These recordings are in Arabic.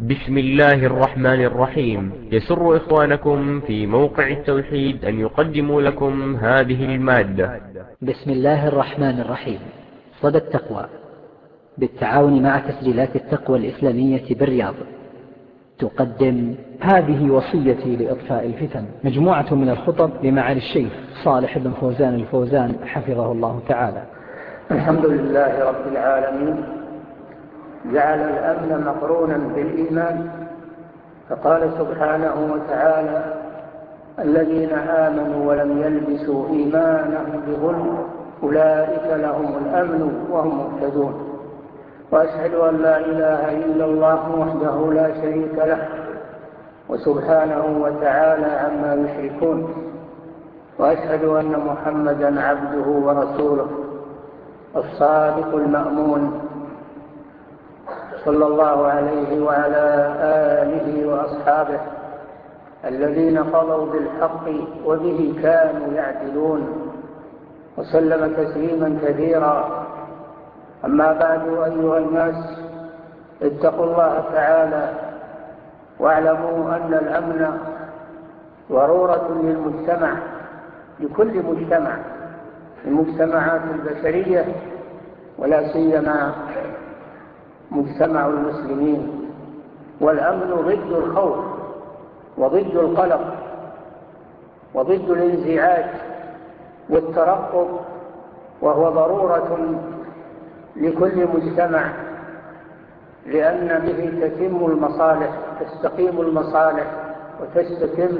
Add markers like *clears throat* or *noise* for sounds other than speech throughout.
بسم الله الرحمن الرحيم يسر إخوانكم في موقع التوحيد أن يقدموا لكم هذه المادة بسم الله الرحمن الرحيم صدى التقوى بالتعاون مع تسجيلات التقوى الإسلامية بالرياض تقدم هذه وصيتي لإطفاء الفتن مجموعة من الخطب لمعالي الشيخ صالح بن فوزان الفوزان حفظه الله تعالى الحمد لله رب العالمين جعل الأمن مقرونا بالإيمان فقال سبحانه وتعالى الذين آمنوا ولم يلبسوا إيمانهم بظلم أولئك لهم الأمن وهم مهتدون. وأشهد أن لا إله إلا الله وحده لا شريك له وسبحانه وتعالى عما يشركون. وأشهد أن محمدا عبده ورسوله الصادق المأمون. صلى الله عليه وعلى آله وأصحابه الذين قضوا بالحق وبه كانوا يعدلون وسلم تسليما كثيرا. أما بعد أيها الناس اتقوا الله تعالى واعلموا أن الأمن ورورة للمجتمع لكل مجتمع المجتمعات البشرية ولا سيما مجتمع المسلمين والأمن ضد الخوف وضد القلق وضد الانزعاج والترقب وهو ضرورة لكل مجتمع لأن به تتم المصالح تستقيم المصالح وتستتم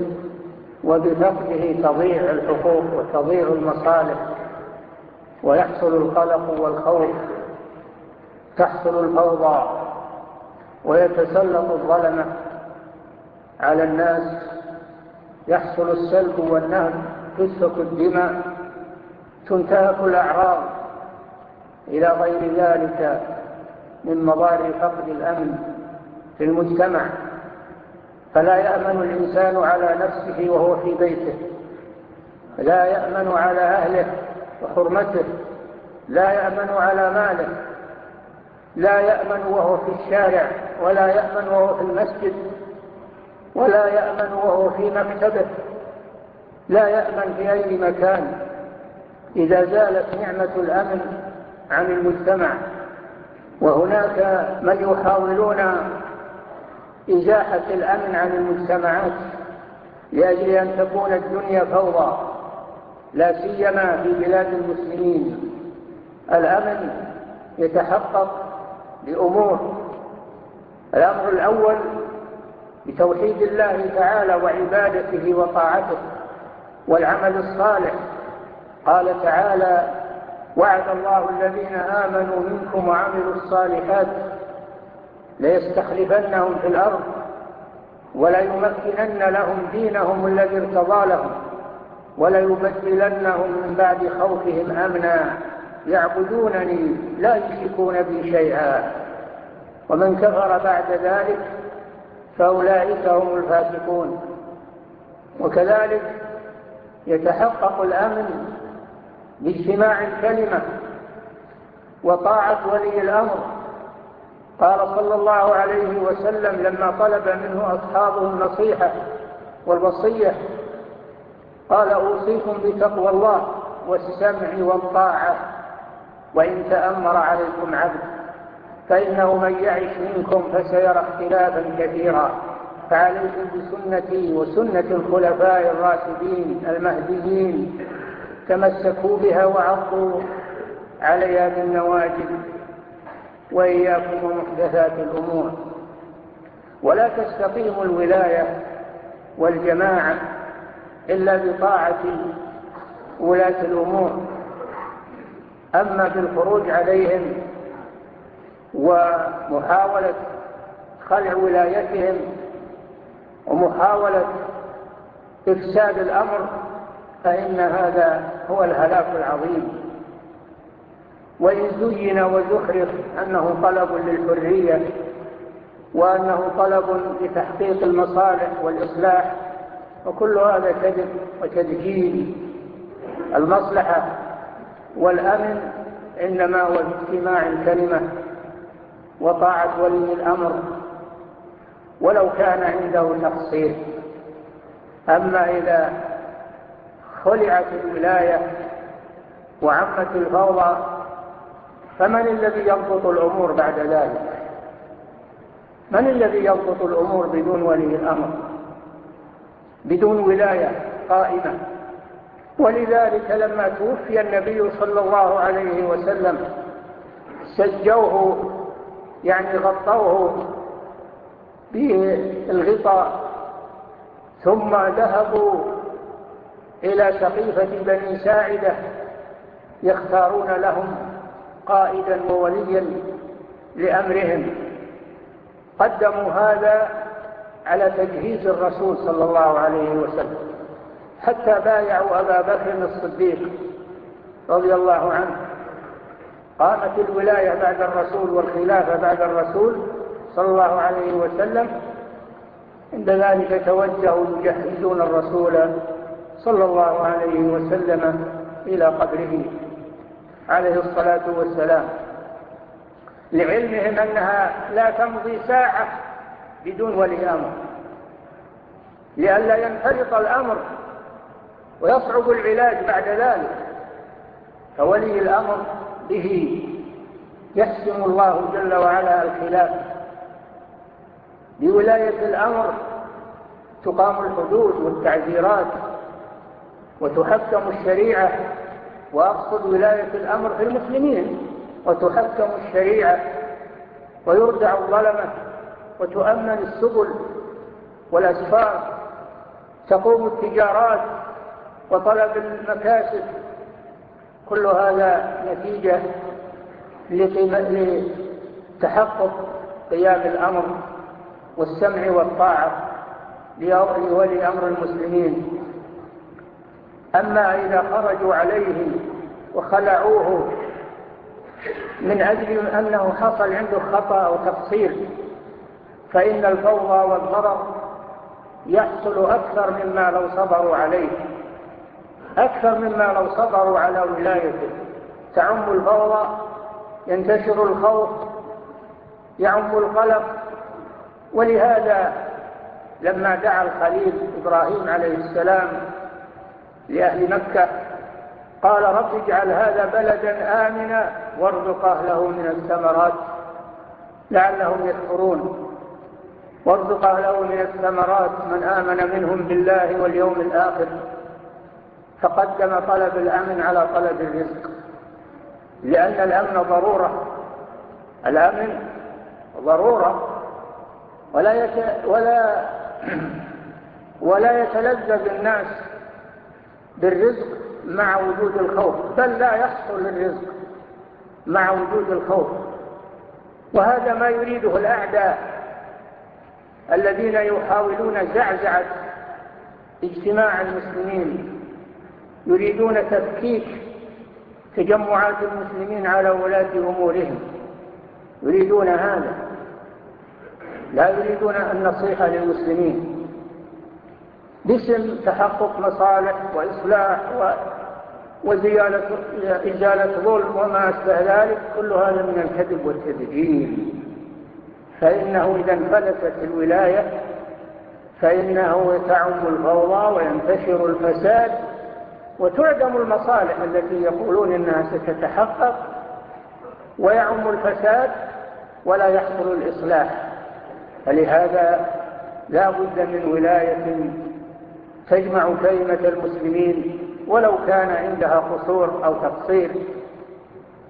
وبفقده تضيع الحقوق وتضيع المصالح ويحصل القلق والخوف تحصل الفوضى ويتسلط الظلمة على الناس. يحصل السلب والنهب تسفك الدماء تنتهك الأعراض. إلى غير ذلك من مضار فقد الأمن في المجتمع. فلا يأمن الإنسان على نفسه وهو في بيته. لا يأمن على أهله وحرمته. لا يأمن على ماله. لا يأمن وهو في الشارع ولا يأمن وهو في المسجد ولا يأمن وهو في مكتبه. لا يأمن في أي مكان. إذا زالت نعمة الأمن عن المجتمع. وهناك من يحاولون إزاحة الأمن عن المجتمعات لأجل أن تكون الدنيا فوضى. لا سيما في بلاد المسلمين. الأمن يتحقق لأمور. الأمر الأول بتوحيد الله تعالى وعبادته وطاعته والعمل الصالح. قال تعالى وعد الله الذين آمنوا منكم وعملوا الصالحات ليستخلفنهم في الأرض وليمكنن لهم دينهم الذي ارتضى لهم وليبدلنهم من بعد خوفهم أمنا. يعبدونني لا يشركون بي شيئا. ومن كفر بعد ذلك فأولئك هم الفاسقون. وكذلك يتحقق الأمن باجتماع الكلمة وطاعة ولي الأمر. قال صلى الله عليه وسلم لما طلب منه أصحابه النصيحة والوصية قال أوصيكم بتقوى الله والسمع والطاعة. وإن تأمر عليكم عبد فإنه من يعش منكم فسيرى اختلافا كثيرا. فعليكم بسنتي وسنة الخلفاء الراشدين المهديين تمسكوا بها وعضوا عليها بالنواجذ وإياكم ومحدثات الأمور. ولا تستقيم الولاية والجماعة إلا بطاعة ولاة الأمور. أما في الخروج عليهم ومحاولة خلع ولايتهم ومحاولة إفساد الأمر فإن هذا هو الهلاك العظيم. وإن زين وزخرف أنه طلب للحرية وأنه طلب لتحقيق المصالح والإصلاح وكل هذا كذب وتدجيل المصلحة. والأمن إنما هو اجتماع الكلمة وطاعة ولي الأمر ولو كان عنده تقصير. أما إذا خلعت الولاية وعمت الفوضى فمن الذي يضبط الأمور بعد ذلك؟ من الذي يضبط الأمور بدون ولي الأمر؟ بدون ولاية قائمة. ولذلك لما توفي النبي صلى الله عليه وسلم سجوه يعني غطوه بالغطاء ثم ذهبوا إلى سقيفة بني ساعدة يختارون لهم قائدا ووليا لأمرهم. قدموا هذا على تجهيز الرسول صلى الله عليه وسلم. حتى بايعوا أبا بكر الصديق رضي الله عنه. قامت الولاية بعد الرسول والخلافة بعد الرسول صلى الله عليه وسلم. عند ذلك توجهوا يجهزون الرسول صلى الله عليه وسلم إلى قبره عليه الصلاة والسلام. لعلمهم أنها لا تمضي ساعة بدون ولي أمر. لئلا ينفرط الأمر ويصعب العلاج بعد ذلك. فولي الأمر به. يحسم الله جل وعلا الخلاف. بولاية الأمر تقام الحدود والتعذيرات وتحكم الشريعة. وأقصد ولاية الأمر في المسلمين وتحكم الشريعة. ويردع الظلمة وتؤمن السبل والأسفار. تقوم التجارات وطلب المكاسب. كل هذا نتيجة لتحقق قيام الأمر والسمع والطاعة لولي أمر المسلمين. أما إذا خرجوا عليه وخلعوه من أجل أنه حصل عنده خطأ وتقصير فإن الفوضى والضرر يحصل أكثر مما لو صبروا عليه. أكثر مما لو صبروا على ولايته. تعم الفوضى ينتشر الخوف يعم القلق. ولهذا لما دعا الخليل إبراهيم عليه السلام لأهل مكة قال رب اجعل هذا بلدا آمنا وارزق أهله من الثمرات لعلهم يكفرون وارزق أهله من الثمرات من آمن منهم بالله واليوم الآخر. فقدم طلب الأمن على طلب الرزق. لأن الأمن ضرورة. الأمن ضرورة. ولا يت... ولا *clears throat* ولا يتلذذ الناس بالرزق مع وجود الخوف. بل لا يحصل الرزق مع وجود الخوف. وهذا ما يريده الأعداء الذين يحاولون زعزعة اجتماع المسلمين. يريدون تفكيك تجمعات المسلمين على ولاة أمورهم. يريدون هذا. لا يريدون النصيحة للمسلمين. باسم تحقق مصالح وإصلاح وإزالة إزالة ظلم وما أسبه ذلك كل هذا من الكذب والتدجيل فإنه إذا انفلتت الولاية فإنه تعم الفوضى وينتشر الفساد وتعدم المصالح التي يقولون أنها ستتحقق ويعم الفساد ولا يحصل الإصلاح. فلهذا لا بد من ولاية تجمع كلمة المسلمين ولو كان عندها قصور أو تقصير.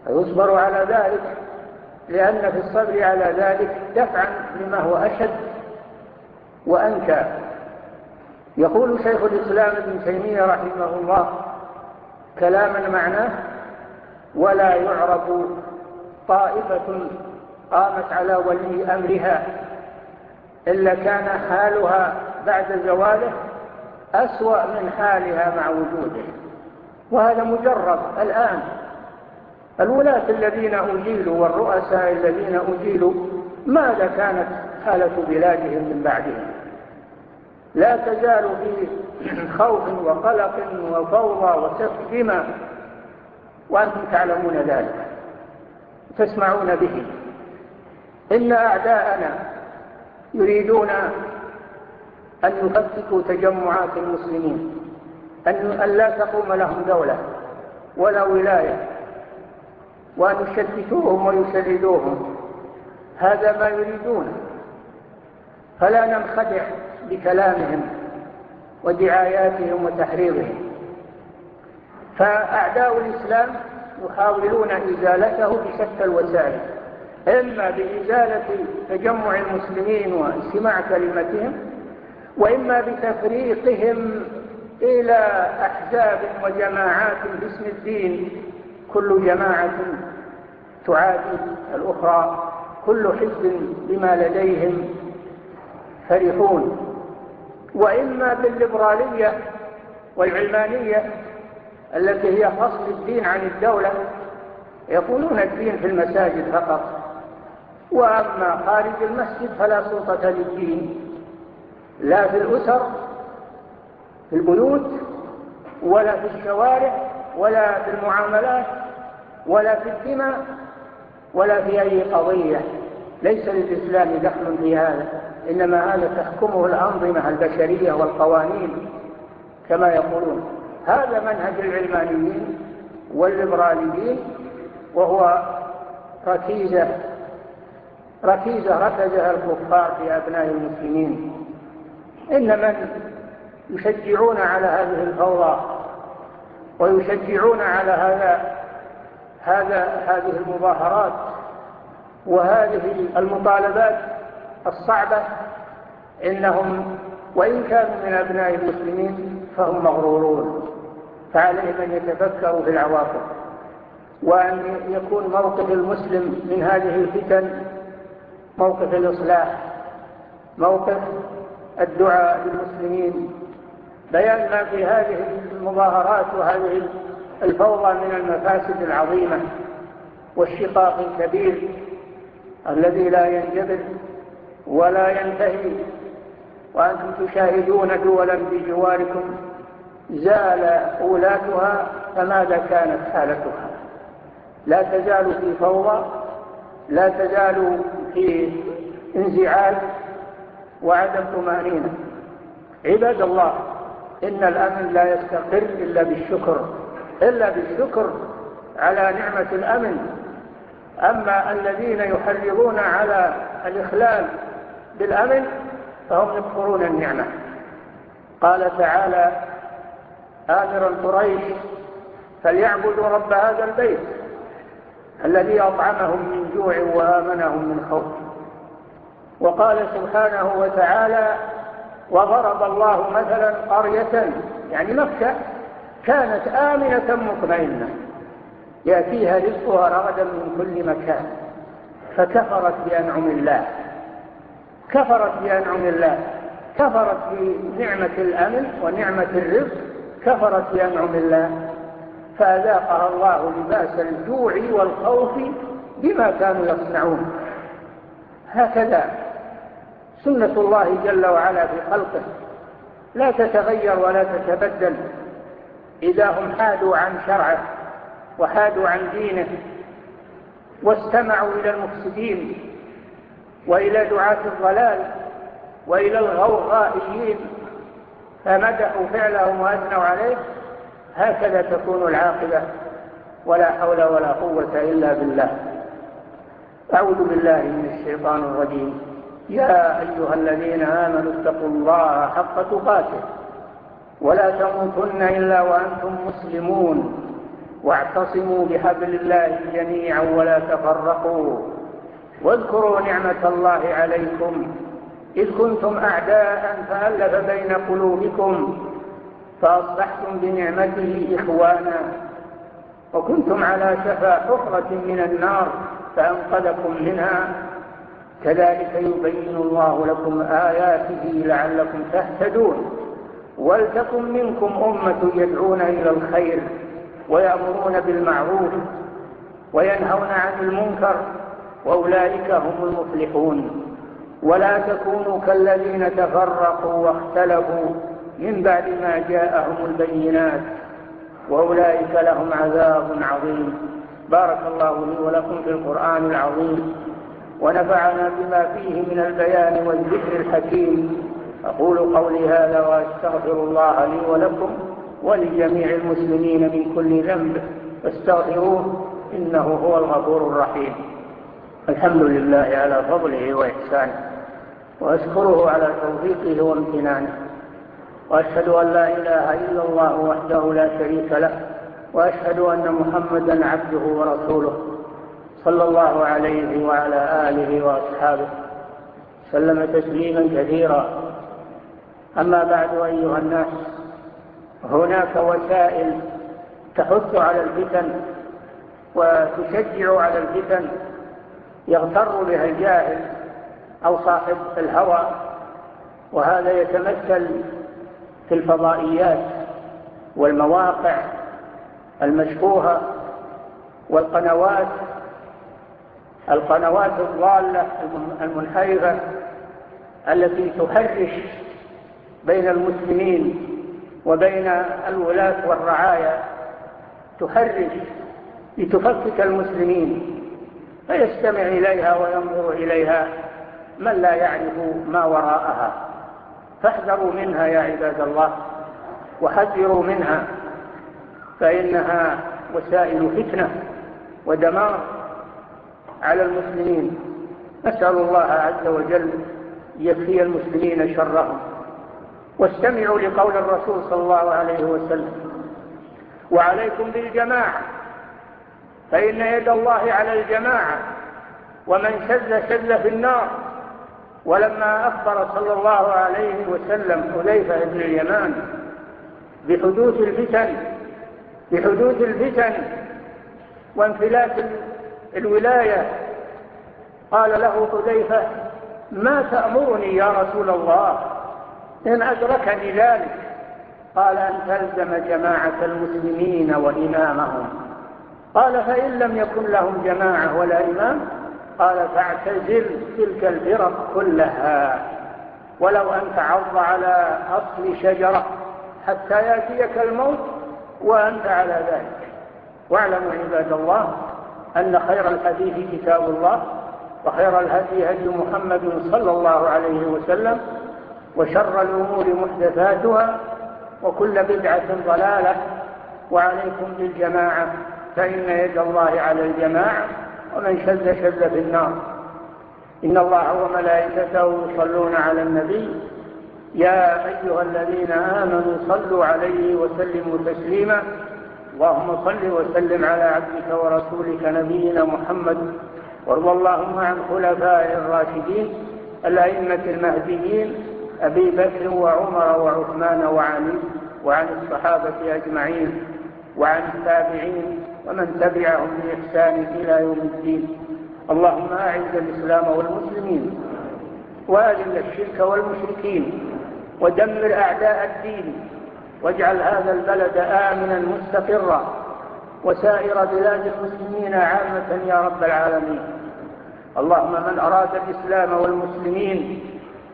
فيصبر على ذلك لأن في الصبر على ذلك دفعا لما هو أشد وأنكى. يقول شيخ الإسلام ابن تيمية رحمه الله كلاما معناه ولا يعرف طائفة قامت على ولي أمرها إلا كان حالها بعد زواله أسوأ من حالها مع وجوده. وهذا مجرب الآن. الولاة الذين أجيلوا والرؤساء الذين أجيلوا ماذا كانت حالة بلادهم من بعدهم؟ لا تزال في خوف وقلق وفوضى وسفك وأنتم تعلمون ذلك تسمعون به. إن أعداءنا يريدون أن يفككوا تجمعات المسلمين أن لا تقوم لهم دولة ولا ولاية وأن يشتتوهم ويشردوهم. هذا ما يريدون. فلا ننخدع. بكلامهم ودعاياتهم وتحريضهم. فأعداء الإسلام يحاولون إزالته بشتى الوسائل إما بإزالة تجمع المسلمين واستماع كلمتهم وإما بتفريقهم إلى أحزاب وجماعات باسم الدين. كل جماعة تعادي الأخرى كل حزب بما لديهم فرحون. وإما بالليبرالية والعلمانية التي هي فصل الدين عن الدولة يقولون الدين في المساجد فقط. وأما خارج المسجد فلا سلطة للدين. لا في الأسر في البيوت ولا في الشوارع ولا في المعاملات ولا في الدماء ولا في أي قضية. ليس للإسلام دخل في هذا. إنما هذا تحكمه الأنظمة البشرية والقوانين كما يقولون. هذا منهج العلمانيين والليبراليين وهو ركيزة ركيزة ركزها الكفار في أبناء المسلمين. إن من يشجعون على هذه الفوضى ويشجعون على هذا هذا هذه المظاهرات وهذه المطالبات الصعبة إنهم وإن كانوا من أبناء المسلمين فهم مغرورون. فعليهم أن يتفكروا في العواقب وأن يكون موقف المسلم من هذه الفتن موقف الإصلاح موقف الدعاء للمسلمين. بيان ما في هذه المظاهرات وهذه الفوضى من المفاسد العظيمة والشقاق الكبير الذي لا ينجبر ولا ينتهي. وأنتم تشاهدون دولا بجواركم. زال أولاتها فماذا كانت حالتها؟ لا تزال في فوضى لا تزال في انزعاج وعدم طمأنينة. عباد الله إن الأمن لا يستقر إلا بالشكر إلا بالشكر على نعمة الأمن. أما الذين يحرضون على الإخلال بالأمن فهم يكفرون النعمة. قال تعالى آمر قريش فليعبدوا رب هذا البيت الذي أطعمهم من جوع وآمنهم من خوف. وقال سبحانه وتعالى وضرب الله مثلا قرية يعني مكة كانت آمنة مطمئنة. يأتيها رزقها رغدا من كل مكان فكفرت بأنعم الله. كفرت بأنعم الله كفرت بنعمة الأمن ونعمة الرزق كفرت بأنعم الله. فأذاقها الله لباس الجوع والخوف بما كانوا يصنعون. هكذا سنة الله جل وعلا في خلقه. لا تتغير ولا تتبدل. إذا هم حادوا عن شرعه وحادوا عن دينه واستمعوا إلى المفسدين وإلى دعاة الضلال وإلى الغوغائيين فمدحوا فعلهم وأثنوا عليه هكذا تكون العاقبة. ولا حول ولا قوة إلا بالله. أعوذ بالله من الشيطان الرجيم. يا أيها الذين آمنوا اتقوا الله حق تقاته. ولا تموتن إلا وأنتم مسلمون. واعتصموا بحبل الله جميعا ولا تفرقوا. واذكروا نعمة الله عليكم. إذ كنتم أعداء فألف بين قلوبكم فأصبحتم بنعمته إخوانا. وكنتم على شفا حفرة من النار فأنقذكم منها. كذلك يبين الله لكم آياته لعلكم تهتدون. ولتكن منكم أمة يدعون إلى الخير ويأمرون بالمعروف وينهون عن المنكر وأولئك هم المفلحون. ولا تكونوا كالذين تفرقوا واختلفوا. من بعد ما جاءهم البينات. وأولئك لهم عذاب عظيم. بارك الله لي ولكم في القرآن العظيم. ونفعنا بما فيه من البيان والذكر الحكيم. أقول قولي هذا وأستغفر الله لي ولكم ولجميع المسلمين من كل ذنب. فاستغفروه إنه هو الغفور الرحيم. الحمد لله على فضله وإحسانه وأشكره على توفيقه وامتنانه وأشهد أن لا إله إلا الله وحده لا شريك له وأشهد أن محمدا عبده ورسوله صلى الله عليه وعلى آله وأصحابه سلم تسليما كثيرا. أما بعد أيها الناس هناك وسائل تحث على الفتن وتشجع على الفتن يغتر بها الجاهل أو صاحب الهوى وهذا يتمثل في الفضائيات والمواقع المشبوهة والقنوات القنوات الضالة المنحرفة التي تهرش بين المسلمين وبين الولاة والرعايا تهرش لتفكك المسلمين. فيستمع إليها وينظر إليها من لا يعرف ما وراءها. فاحذروا منها يا عباد الله وحذروا منها فإنها وسائل فتنة ودمار على المسلمين. نسأل الله عز وجل يكفي المسلمين شرهم. واستمعوا لقول الرسول صلى الله عليه وسلم وعليكم بالجماعة فإن يد الله على الجماعة ومن شذ شذ في النار. ولما أخبر صلى الله عليه وسلم حذيفة بن اليمان بحدوث الفتن بحدوث الفتن وانفلات الولاية قال له حذيفة ما تأمرني يا رسول الله إن أدركني ذلك؟ قال أن تلزم جماعة المسلمين وإمامهم. قال فإن لم يكن لهم جماعة ولا إمام قال فاعتزل تلك الفرق كلها ولو أن تعض على أصل شجرة حتى يأتيك الموت وأنت على ذلك. واعلموا عباد الله أن خير الحديث كتاب الله وخير الهدي هدي محمد صلى الله عليه وسلم وشر الأمور محدثاتها وكل بدعة ضلالة وعليكم بالجماعة فإن يد الله على الجماعة ومن شد شد في النار. إن الله وملائكته يصلون على النبي. يا أيها الذين آمنوا صلوا عليه وسلموا تسليما. اللهم صل وسلم على عبدك ورسولك نبينا محمد. وارض اللهم عن خلفاء الراشدين الأئمة المهديين أبي بكر وعمر وعثمان وعلي وعن الصحابة أجمعين وعن التابعين ومن تبعهم بإحسان إلى يوم الدين. اللهم أعز الإسلام والمسلمين وأذل الشرك والمشركين ودمر أعداء الدين واجعل هذا البلد آمنا مستقرا وسائر بلاد المسلمين عامة يا رب العالمين. اللهم من أراد الإسلام والمسلمين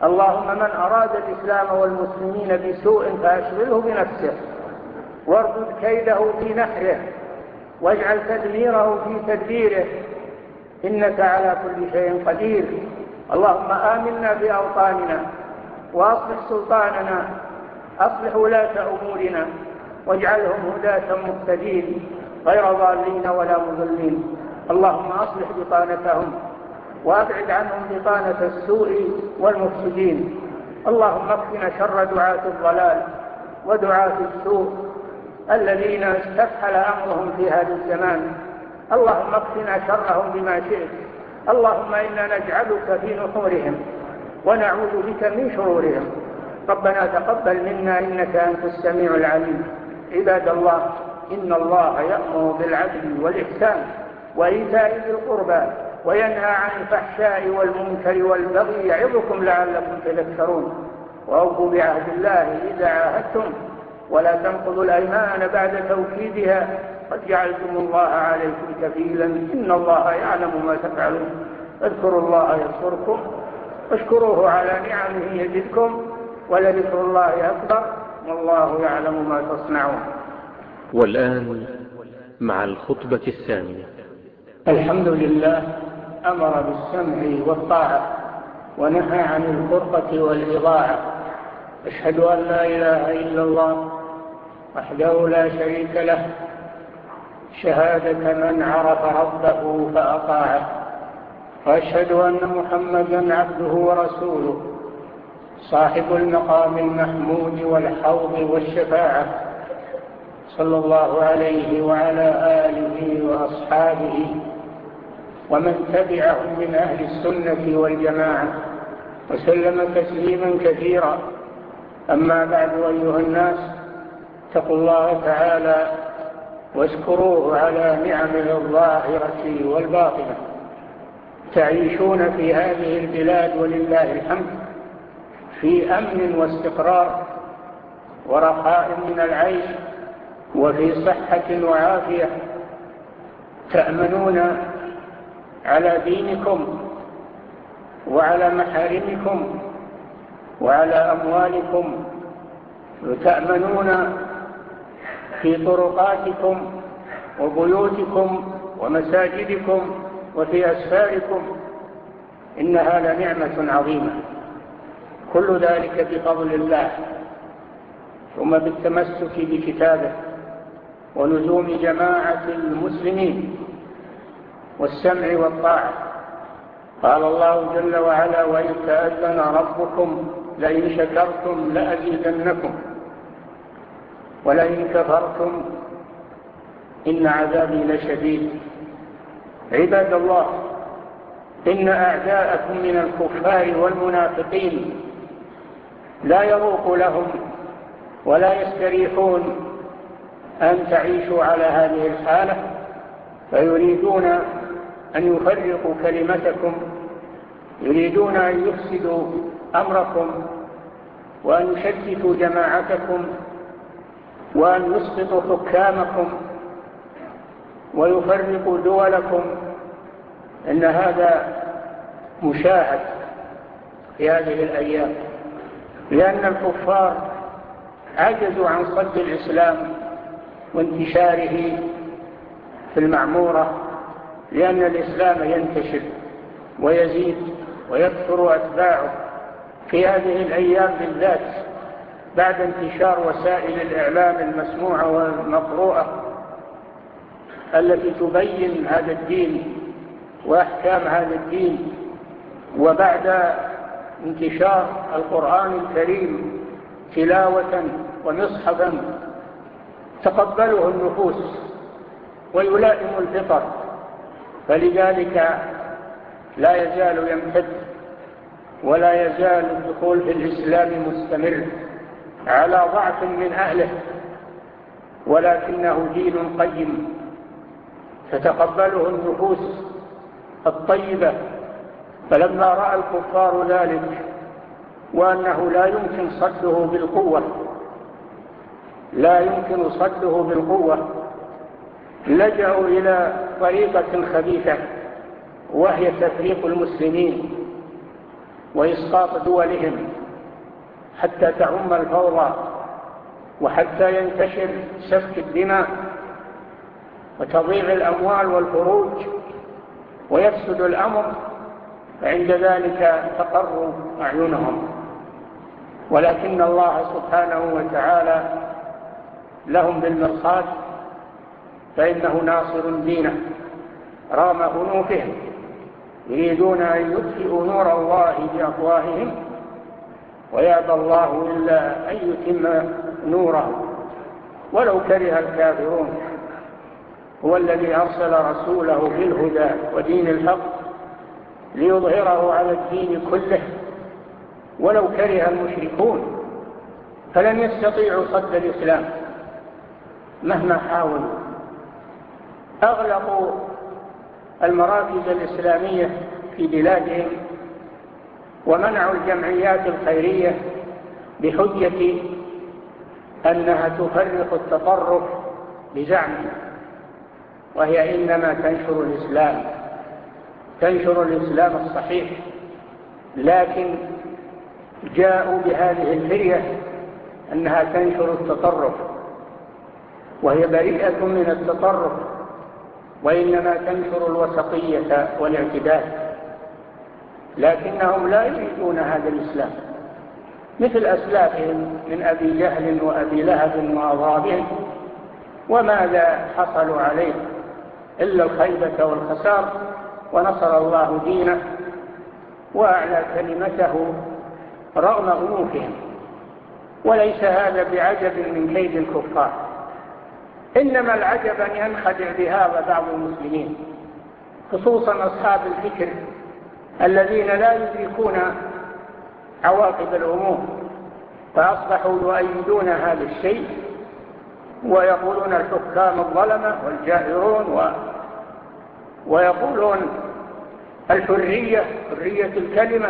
اللهم من أراد الإسلام والمسلمين بسوء فأشغله بنفسه. واردد كيده في نحره. واجعل تدميره في تدبيره. إنك على كل شيء قدير. اللهم آمنا في أوطاننا وأصلح سلطاننا أصلح ولاة أمورنا واجعلهم هداة مهتدين غير ضالين ولا مضلين. اللهم أصلح بطانتهم وأبعد عنهم بطانة السوء والمفسدين. اللهم اكفنا شر دعاة الضلال ودعاة السوء الذين استفحل أمرهم في هذا الزمان. اللهم اكفنا شرهم بما شئت. اللهم إنا نجعلك في نحورهم ونعوذ بك من شرورهم. ربنا تقبل منا إنك أنت السميع العليم. عباد الله إن الله يأمر بالعدل والإحسان وإيتاء ذي القربى وينهى عن الفحشاء والمنكر والبغي يعظكم لعلكم تذكرون. وأوفوا بعهد الله إذا عاهدتم. ولا تنقضوا الأيمان بعد توكيدها قد جعلتم الله عليكم كفيلا. إن الله يعلم ما تفعلون. اذكروا الله يذكركم واشكروه على نعمه يجدكم ولذكر الله أكبر. والله يعلم ما تصنعون. والآن مع الخطبة الثانية. الحمد لله أمر بالسمع والطاعة ونهى عن الفرقة والإضاعة. أشهد أن لا إله إلا الله وحده لا شريك له شهادة من عرف ربه فأطاعه وأشهد أن محمدا عبده ورسوله صاحب المقام المحمود والحوض والشفاعة صلى الله عليه وعلى آله وأصحابه ومن تبعهم من أهل السنة والجماعة وسلم تسليما كثيرا. أما بعد أيها الناس اتقوا الله تعالى واشكروه على نعمه الظاهرة والباطنة. تعيشون في هذه البلاد ولله الحمد في أمن واستقرار ورخاء من العيش وفي صحة وعافية. تأمنون على دينكم وعلى محارمكم وعلى أموالكم. وتأمنون في طرقاتكم وبيوتكم ومساجدكم وفي أسفاركم إنها لنعمة عظيمة. كل ذلك بفضل الله ثم بالتمسك بكتابه ولزوم جماعة المسلمين والسمع والطاعة. قال الله جل وعلا وإن تأذن ربكم لئن شكرتم لأزيدنكم. ولئن كفرتم إن عذابي لشديد. عباد الله إن أعداءكم من الكفار والمنافقين لا يروق لهم ولا يستريحون أن تعيشوا على هذه الحالة فيريدون أن يفرقوا كلمتكم يريدون أن يفسدوا أمركم وأن يشتتوا جماعتكم وأن يسقط حكامكم ويفرقوا دولكم إن هذا مشاهد في هذه الأيام. لأن الكفار عجزوا عن صد الإسلام وانتشاره في المعمورة لأن الإسلام ينتشر ويزيد ويكثر أتباعه في هذه الأيام بالذات. بعد انتشار وسائل الإعلام المسموعة والمقروءة التي تبين هذا الدين وأحكام هذا الدين. وبعد انتشار القرآن الكريم تلاوة ومصحبا تقبله النفوس ويلائم الفطر فلذلك لا يزال يمتد ولا يزال الدخول في الإسلام مستمر. على ضعف من أهله ولكنه جيل قيم. تتقبله النفوس الطيبة. فلما رأى الكفار ذلك وأنه لا يمكن صده بالقوة لا يمكن صده بالقوة لجأوا إلى طريقة خبيثة وهي تفريق المسلمين وإسقاط دولهم. حتى تعم الفوضى وحتى ينتشر سفك الدماء وتضيع الأموال والفروج ويفسد الأمر فعند ذلك تقر أعينهم ولكن الله سبحانه وتعالى لهم بالمرصاد فإنه ناصر دينه رام أنوفهم يريدون أن يدفئوا نور الله بأفواههم ويأبى الله إلا أن يتم نوره. ولو كره الكافرون هو الذي أرسل رسوله بالهدى ودين الحق ليظهره على الدين كله. ولو كره المشركون فلن يستطيعوا صد الإسلام مهما حاولوا. أغلقوا المراكز الإسلامية في بلادهم ومنع الجمعيات الخيرية بحجة أنها تفرق التطرف بزعمها وهي إنما تنشر الإسلام تنشر الإسلام الصحيح لكن جاءوا بهذه الفرية أنها تنشر التطرف وهي بريئة من التطرف وإنما تنشر الوسطية والاعتدال. لكنهم لا يريدون هذا الإسلام. مثل أسلافهم من أبي جهل وأبي لهب وأضابهم وماذا حصلوا عليه؟ إلا الخيبة والخسار ونصر الله دينه. وأعلى كلمته رغم غنوفهم وليس هذا بعجب من كيد الكفار. إنما العجب أن ينخدع بهذا بعض المسلمين. خصوصا أصحاب الفكر الذين لا يدركون عواقب الأمور فأصبحوا يؤيدون هذا الشيء ويقولون الحكام الظلمة والجائرون و... ويقولون الحرية حرية الكلمة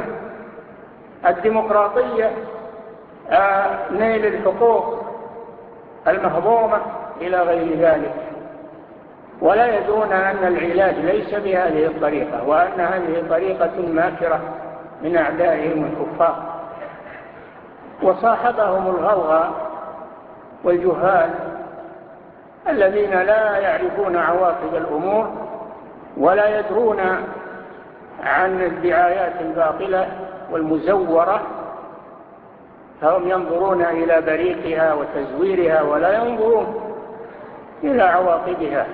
الديمقراطية آه، نيل الحقوق المهضومة إلى غير ذلك. ولا يدرون أن العلاج ليس بهذه الطريقة وأن هذه طريقة ماكرة من أعدائهم الكفار. وصاحبهم الغوغاء والجهال الذين لا يعرفون عواقب الأمور ولا يدرون عن الدعايات الباطلة والمزورة فهم ينظرون إلى بريقها وتزويرها ولا ينظرون إلى عواقبها.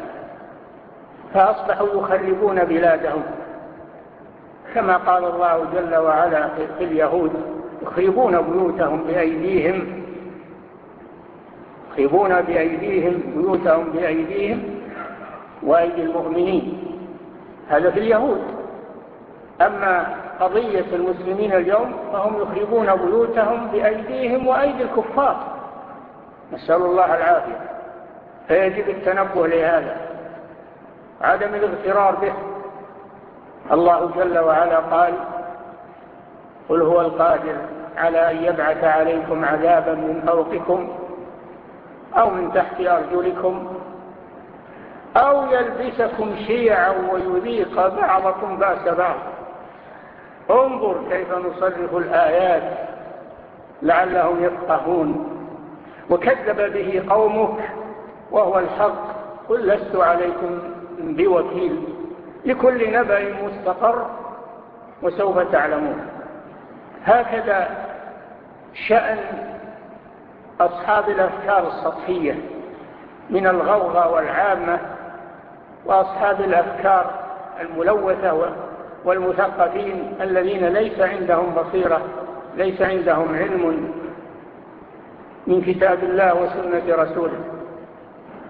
فأصبحوا يخربون بلادهم. كما قال الله جل وعلا في اليهود يخربون بيوتهم بأيديهم. يخربون بأيديهم بيوتهم بأيديهم. وأيدي المؤمنين. هذا في اليهود. أما قضية المسلمين اليوم فهم يخربون بيوتهم بأيديهم وأيدي الكفار. نسأل الله العافية. فيجب التنبه لهذا. عدم الاغترار به. الله جل وعلا قال قل هو القادر على أن يبعث عليكم عذابا من فوقكم أو من تحت أرجلكم أو يلبسكم شيعا ويذيق بعضكم بأس بعض. انظر كيف نصرف الآيات لعلهم يفقهون. وكذب به قومك وهو الحق. قل لست عليكم بوكيل لكل نبأ مستقر وسوف تعلمون. هكذا شأن أصحاب الأفكار السطحية من الغوغة والعامة وأصحاب الأفكار الملوثة والمثقفين الذين ليس عندهم بصيرة ليس عندهم علم من كتاب الله وسنة رسوله.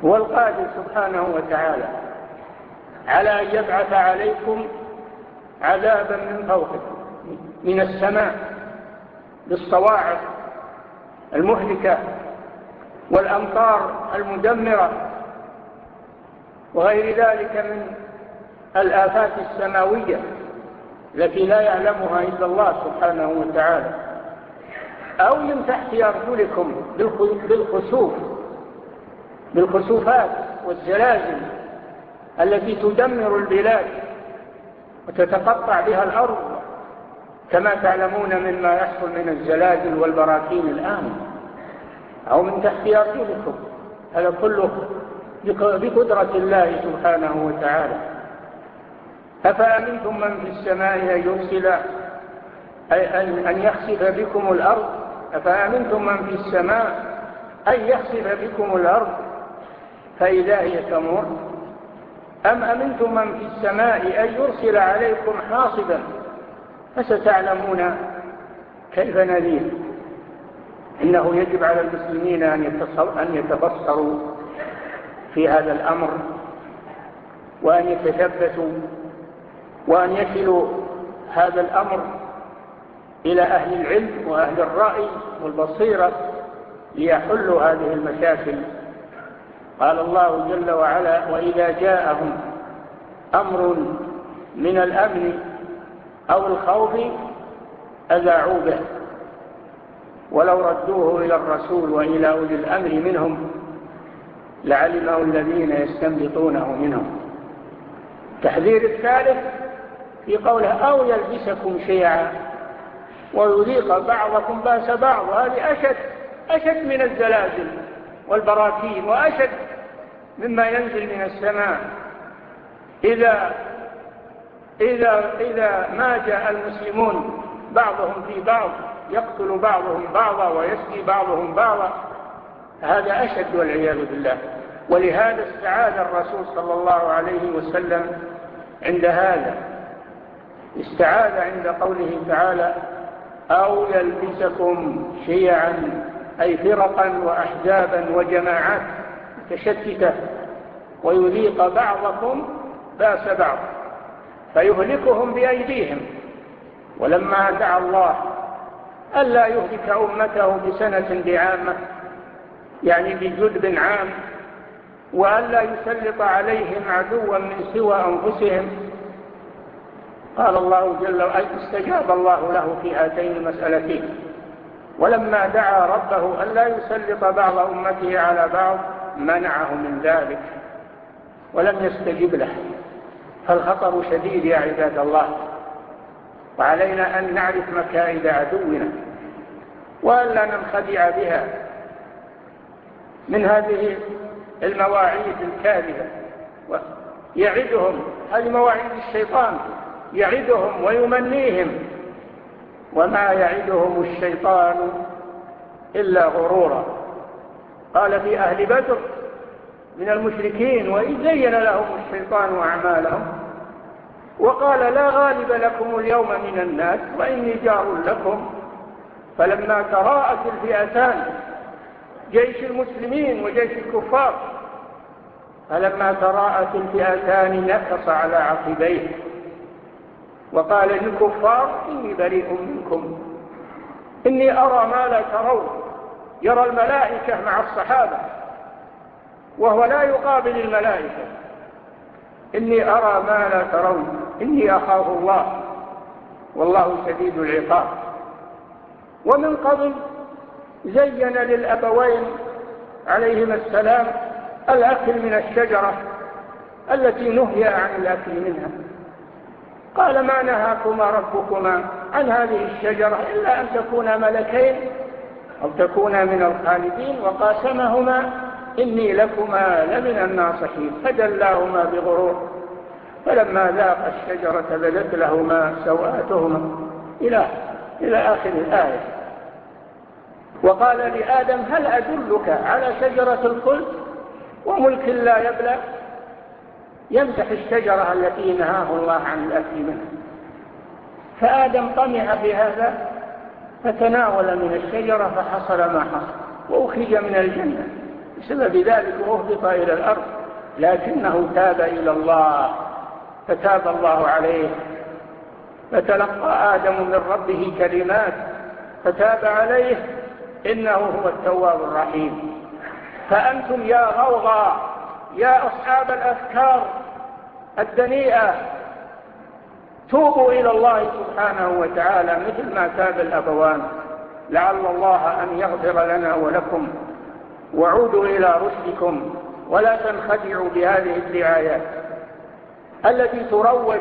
والقادر سبحانه وتعالى. على أن يبعث عليكم عذابا من فوقكم من السماء بالصواعق المهلكة والأمطار المدمرة وغير ذلك من الآفات السماوية التي لا يعلمها إلا الله سبحانه وتعالى. أو من تحت أرجلكم بالخسوف بالخسوفات والزلازل. التي تدمر البلاد وتتقطع بها الأرض كما تعلمون مما يحصل من الزلازل والبراكين الآن. أو من تحت أرجلكم هذا كله بقدرة الله سبحانه وتعالى. أفأمنتم من في السماء أن يرسل أن يخسف بكم الأرض؟ أفأمنتم من في السماء أن يخسف بكم الأرض؟ فإذا هي تمر أم أمنتم من في السماء أن يرسل عليكم حاصبا؟ فستعلمون كيف نذير. إنه يجب على المسلمين أن يتبصروا في هذا الأمر وأن يتثبتوا وأن يصلوا هذا الأمر إلى أهل العلم وأهل الرأي والبصيرة ليحلوا هذه المشاكل. قال الله جل وعلا وإذا جاءهم أمر من الأمن أو الخوف أذاعوا به ولو ردوه إلى الرسول وإلى أولي الأمر منهم لعلمه الذين يستنبطونه منهم. تحذير الثالث في قوله أو يلبسكم شيعا ويذيق بعضكم بأس بعض هذه أشد أشد من الزلازل. والبراكين وأشد مما ينزل من السماء. إذا, إذا, إذا ما جاء المسلمون بعضهم في بعض يقتل بعضهم بعضا ويسقي بعضهم بعضا هذا أشد والعياذ بالله. ولهذا استعاذ الرسول صلى الله عليه وسلم عند هذا. استعاذ عند قوله تعالى أو يلبسكم شيعا أي فرقا وأحزابا وجماعات متشتتة ويذيق بعضكم بأس بعض فيهلكهم بأيديهم. ولما دعا الله ألا يهلك أمته بسنة بعامة يعني بجدب عام وألا يسلط عليهم عدوا من سوى أنفسهم. قال الله جل وعلا استجاب الله له في هاتين المسألتين. ولما دعا ربه أن لا يسلط بعض أمته على بعض منعه من ذلك ولم يستجب له. فالخطر شديد يا عباد الله. وعلينا أن نعرف مكائد عدونا وأن لا ننخدع بها من هذه المواعيد الكاذبة. يعدهم هذه مواعيد الشيطان يعدهم ويمنيهم. وما يعدهم الشيطان إلا غرورا. قال في أهل بدر من المشركين وإذ زين لهم الشيطان أعمالهم وقال لا غالب لكم اليوم من الناس وإني جار لكم. فلما تراءت الفئتان جيش المسلمين وجيش الكفار فلما تراءت الفئتان نكص على عقبيه. وقال للكفار إني بريء منكم. إني أرى ما لا ترون. يرى الملائكة مع الصحابة. وهو لا يقابل الملائكة. إني أرى ما لا ترون. إني أخاف الله. والله شديد العقاب. ومن قبل زين للأبوين عليهما السلام الأكل من الشجرة التي نهي عن الأكل منها. قال ما نهاكما ربكما عن هذه الشجرة إلا أن تكونا ملكين أو تكونا من الخالدين وقاسمهما إني لكما لمن الناصحين فدلاهما بغرور فلما ذاق الشجرة بدت لهما سوآتهما إلى, إلى آخر الآية. وقال لآدم هل أدلك على شجرة الخلد وملك لا يبلى؟ يمسح الشجرة التي نهاه الله عن الأكل منها. فآدم طمع بهذا فتناول من الشجرة فحصل ما حصل وأخرج من الجنة. بسبب ذلك أهبط إلى الأرض لكنه تاب إلى الله فتاب الله عليه. فتلقى آدم من ربه كلمات فتاب عليه إنه هو التواب الرحيم. فأنتم يا غوغى يا أصحاب الأفكار الدنيئة توبوا إلى الله سبحانه وتعالى مثل ما تاب الأبوان. لعل الله أن يغفر لنا ولكم. وعودوا إلى رشدكم. ولا تنخدعوا بهذه الدعايات. التي تروج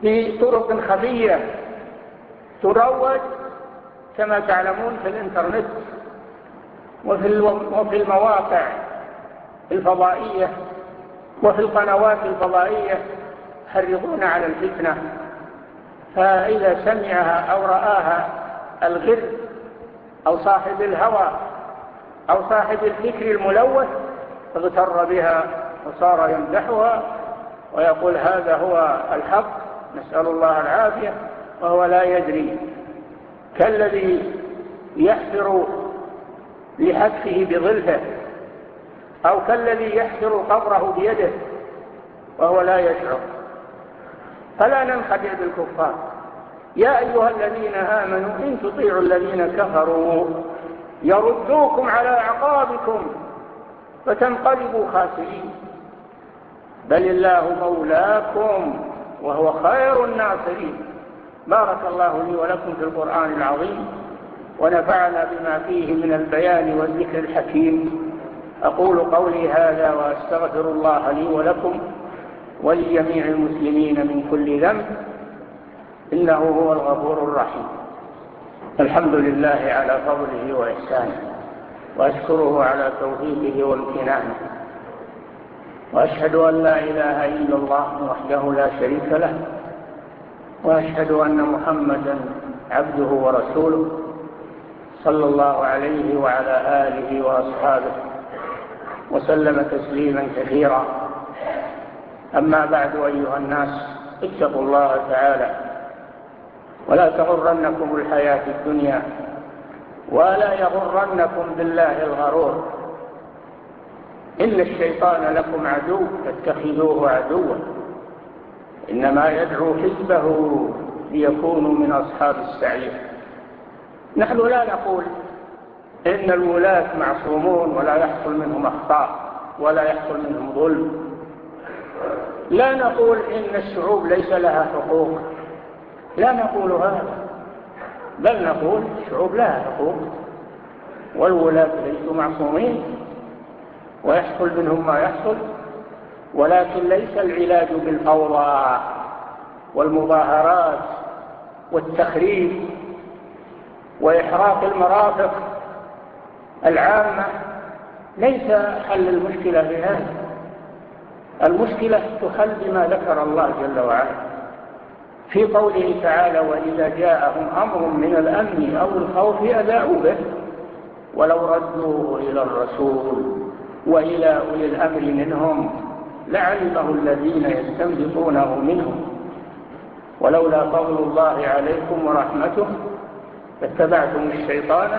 في طرق خفية. تروج كما تعلمون في الإنترنت وفي المواقع. الفضائية وفي القنوات الفضائية يحرضون على الفتنة. فإذا سمعها أو رآها الغر أو صاحب الهوى أو صاحب الفكر الملوث اغتر بها وصار يمدحها ويقول هذا هو الحق نسأل الله العافية وهو لا يدري. كالذي يحفر لحكفه بظلفه أو كالذي يحشر قبره بيده وهو لا يشعر. فلا ننخدع بالكفار. يا أيها الذين آمنوا إن تطيعوا الذين كفروا يردوكم على أعقابكم فتنقلبوا خاسرين. بل الله مولاكم وهو خير الناصرين. بارك الله لي ولكم في القرآن العظيم ونفعنا بما فيه من البيان والذكر الحكيم. أقول قولي هذا وأستغفر الله لي ولكم ولجميع المسلمين من كل ذنب إنه هو الغفور الرحيم. الحمد لله على فضله وإحسانه وأشكره على توفيقه وامتنانه وأشهد أن لا إله إلا الله وحده لا شريك له وأشهد أن محمدا عبده ورسوله صلى الله عليه وعلى آله وأصحابه. وسلم تسليما كثيرا. أما بعد أيها الناس اتقوا الله تعالى. ولا تغرنكم الحياة الدنيا ولا يغرنكم بالله الغرور. إن الشيطان لكم عدو فاتخذوه عدوا. إنما يدعو حزبه ليكونوا من أصحاب السعير. نحن لا نقول إن الولاة معصومون ولا يحصل منهم أخطاء ولا يحصل منهم ظلم. لا نقول إن الشعوب ليس لها حقوق. لا نقول هذا. بل نقول الشعوب لها حقوق. والولاة ليسوا معصومين. ويحصل منهم ما يحصل. ولكن ليس العلاج بالفوضى والمظاهرات والتخريب وإحراق المرافق العامة ليس حل المشكلة بهذا. المشكلة تحل بما ذكر الله جل وعلا. في قوله تعالى وإذا جاءهم أمر من الأمن أو الخوف أذاعوا به. ولو ردوه إلى الرسول وإلى أولي الأمر منهم لعلمه الذين يستنبطونه منهم. ولولا قول الله عليكم ورحمته لاتبعتم الشيطان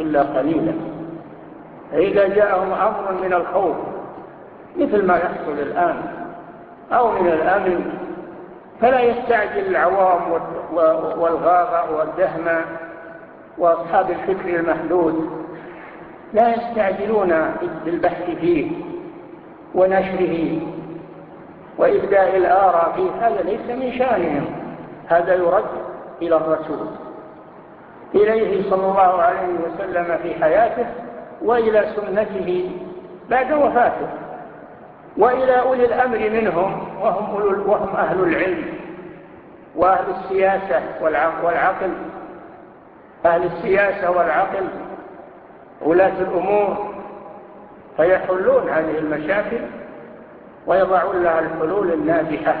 إلا قليلا. إذا جاءهم أمر من الخوف مثل ما يحصل الآن أو من الأمن فلا يستعجل العوام والغابة والدهمة وأصحاب الفكر المحدود. لا يستعجلون بالبحث فيه ونشره وإبداء الآراء فيه هذا ليس من شأنهم هذا يرد إلى الرسول إليه صلى الله عليه وسلم في حياته. وإلى سنته بعد وفاته. وإلى أولي الأمر منهم وهم, وهم أهل العلم وأهل السياسة والعقل. أهل السياسة والعقل ولاة الأمور. فيحلون هذه المشاكل ويضعون لها الحلول الناجحة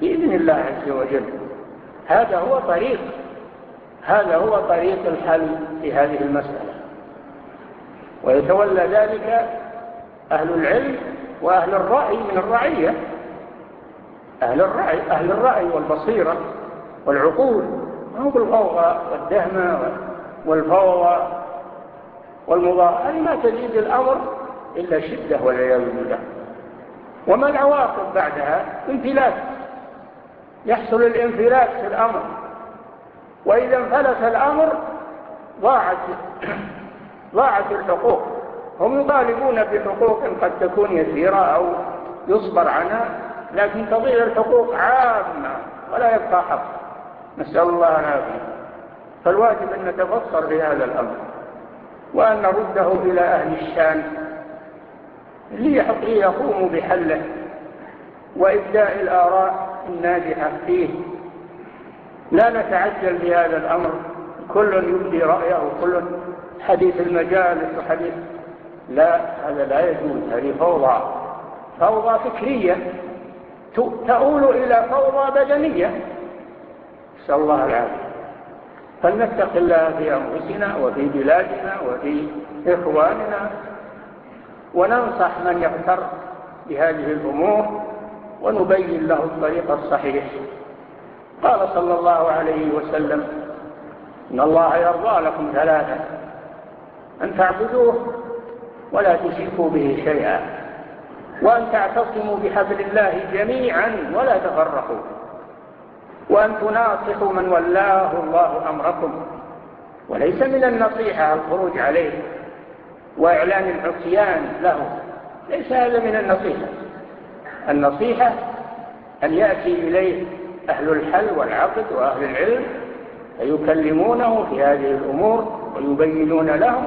بإذن الله عز وجل. هذا هو طريق هذا هو طريق الحل في هذه المسألة. ويتولى ذلك أهل العلم وأهل الرأي من الرعية. أهل الرأي, أهل الرأي والبصيرة والعقول. هم بالغوغة والدهمة والفوضى والمضاء. ما تزيد الأمر إلا شدة والعياذ بالله. وما العواقب بعدها؟ انفلات. يحصل الانفلات في الأمر. وإذا انفلت الأمر ضاعت ضاعت الحقوق. هم يطالبون بحقوق قد تكون يسيرة أو يصبر عنها لكن تضيع الحقوق عامة ولا يبقى حق. نسأل الله العافية. فالواجب أن نتبصر بهذا الأمر وأن نرده إلى أهل الشان ليقوموا بحله وإبداء الآراء الناجحة فيه. لا نتعجل بهذا الأمر. كل يبدي رأيه وكل حديث المجالس وحديث لا هذا لا يجوز هذه فوضى. فوضى فكرية. تؤول إلى فوضى بدنية. نسأل الله العافية. فلنتق الله في أنفسنا وفي بلادنا وفي إخواننا. وننصح من يغتر بهذه الأمور ونبين له الطريق الصحيح. قال صلى الله عليه وسلم إن الله يرضى لكم ثلاثة أن تعبدوه ولا تشركوا به شيئا وأن تعتصموا بحبل الله جميعا ولا تفرقوا وأن تناصحوا من ولاه الله أمركم وليس من النصيحة الخروج عليه وإعلان العصيان له ليس هذا من النصيحة النصيحة أن يأتي إليه أهل الحل والعقد وأهل العلم فيكلمونه في هذه الأمور ويبينون لهم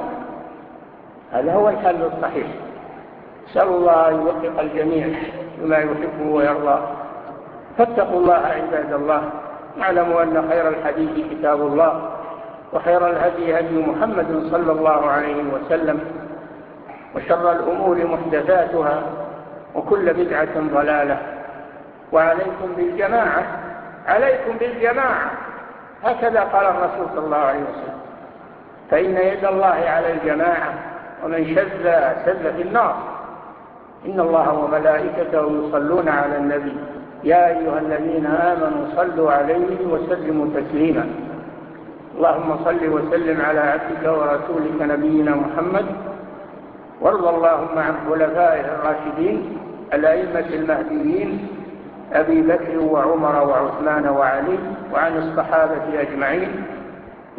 هذا هو الحل الصحيح. سأل الله أن يوفق الجميع لما يحبه ويرضى. فاتقوا الله عباد الله. اعلموا أن خير الحديث كتاب الله وخير الهدي هدي محمد صلى الله عليه وسلم وشر الأمور محدثاتها وكل بدعة ضلالة. وعليكم بالجماعة عليكم بالجماعة. هكذا قال الرسول صلى الله عليه وسلم. فإن يد الله على الجماعة ومن شذ شذ في النار. إن الله وملائكته يصلون على النبي. يا أيها الذين آمنوا صلوا عليه وسلموا تسليما. اللهم صل وسلم على عبدك ورسولك نبينا محمد. وارض اللهم عن خلفائه الراشدين الأئمة المهديين أبي بكر وعمر وعثمان وعلي وعن الصحابة أجمعين.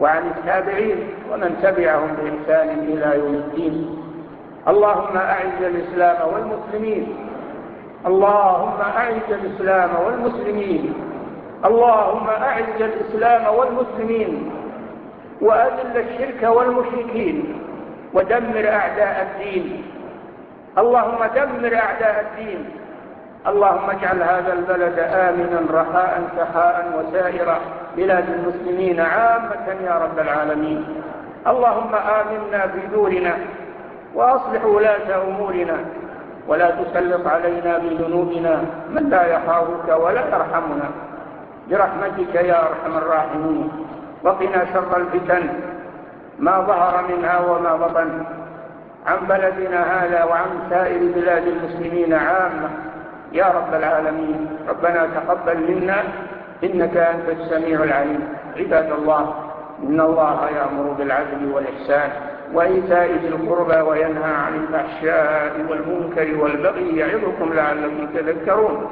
وعن التابعين ومن تبعهم بإحسان إلى يوم الدين. اللهم أعز الإسلام والمسلمين. اللهم أعز الإسلام والمسلمين. اللهم أعز الإسلام والمسلمين. وأذل الشرك والمشركين. ودمر أعداء الدين. اللهم دمر أعداء الدين. اللهم اجعل هذا البلد آمنا رخاء سخاء وسائر بلاد المسلمين عامة يا رب العالمين. اللهم آمنا بدورنا وأصلح ولاة أمورنا. ولا تسلط علينا بذنوبنا من لا يخافك ولا ترحمنا برحمتك يا أرحم الراحمين. وقنا شر الفتن. ما ظهر منها وما بطن. عن بلدنا هذا وعن سائر بلاد المسلمين عامة. يا رب العالمين. ربنا تقبل منا إنك أنت السميع العليم. عباد الله إن الله يأمر بالعدل والإحسان وإيتاء ذي القربى وينهى عن الفحشاء والمنكر والبغي يعظكم لعلكم تذكرون.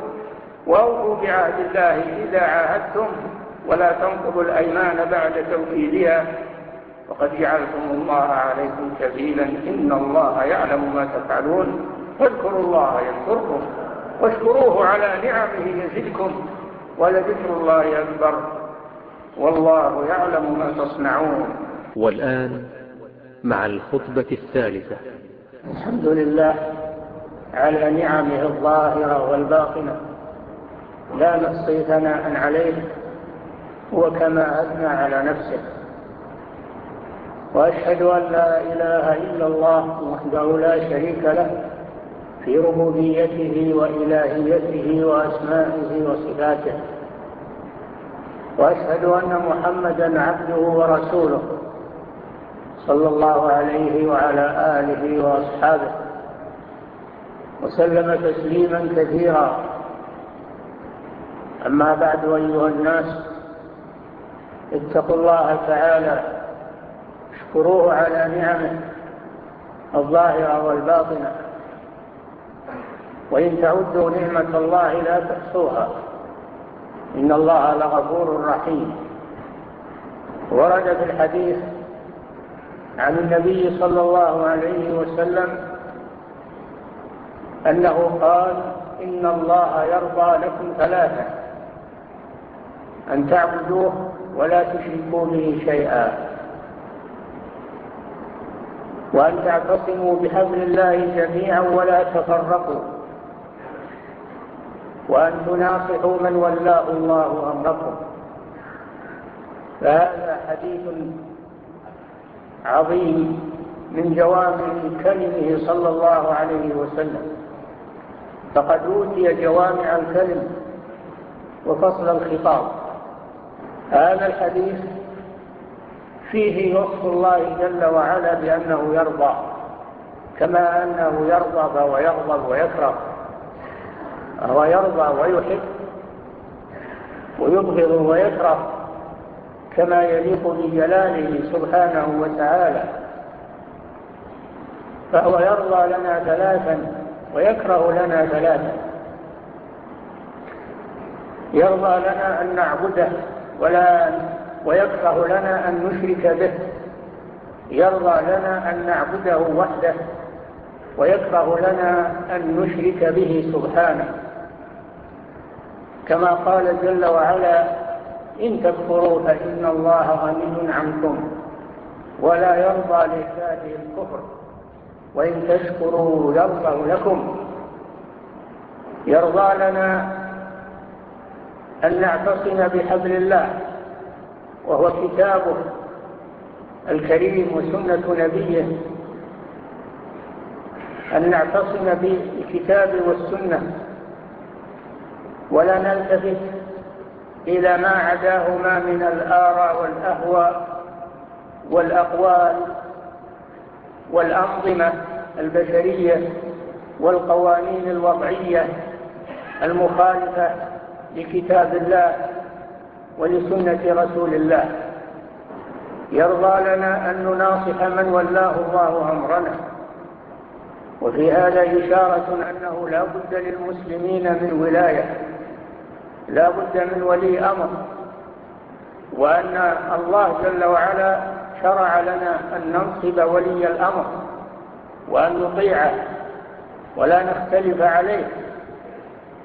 وأوفوا بعهد الله إذا عاهدتم ولا تنقضوا الأيمان بعد توكيدها. وقد جعلتم الله عليكم كفيلا. إن الله يعلم ما تفعلون. فاذكروا الله يذكركم. واشكروه على نعمه يزدكم ولذكر الله أكبر والله يعلم ما تصنعون. والآن مع الخطبة الثالثة. الحمد لله على نعمه الظاهرة والباطنة. لا نحصي ثناء عليه هو كما أثنى على نفسه. وأشهد أن لا إله إلا الله وحده لا شريك له في ربوبيته وإلهيته وأسمائه وصفاته. وأشهد أن محمدا عبده ورسوله صلى الله عليه وعلى آله وأصحابه. وسلم تسليما كثيرا. أما بعد أيها الناس اتقوا الله تعالى اشكروه على نعمه الظاهرة والباطنة. وإن تعدوا نعمة الله لا تحصوها. إن الله لغفور رحيم. ورد في الحديث عن النبي صلى الله عليه وسلم أنه قال إن الله يرضى لكم ثلاثة أن تعبدوه ولا تشركوا به شيئا. وأن تعتصموا بحبل الله جميعا ولا تفرقوا. وأن تناصحوا من ولاه الله أمركم. فهذا حديث عظيم من جوامع كلمه صلى الله عليه وسلم. فقد أوتي جوامع الكلم وفصل الخطاب. هذا الحديث فيه وصف الله جل وعلا بأنه يرضى كما أنه يرضى ويغضب ويكره. هو يرضى ويحب ويظهر ويكره كما يليق بجلاله سبحانه وتعالى. فهو يرضى لنا ثلاثا ويكره لنا ثلاثا يرضى لنا أن نعبده ولا ويكره لنا أن نشرك به. يرضى لنا أن نعبده وحده ويكره لنا أن نشرك به سبحانه. كما قال جل وعلا إن تكفروا فإن الله غني عنكم ولا يرضى لعباده الكفر وإن تشكروا يرضى لكم. يرضى لنا أن نعتصم بحبل الله وهو كتابه الكريم وسنة نبيه. أن نعتصم بالكتاب والسنة. ولا نلتفت إلى ما عداهما من الآراء والأهواء والأقوال والأنظمة البشرية والقوانين الوضعية المخالفة لكتاب الله ولسنة رسول الله. يرضى لنا أن نناصح من ولاه الله أمرنا. وفي هذا إشارة أنه لا بد للمسلمين من ولاية. لا بد من ولي أمر وأن الله جل وعلا شرع لنا أن ننصب ولي الأمر وأن نطيعه ولا نختلف عليه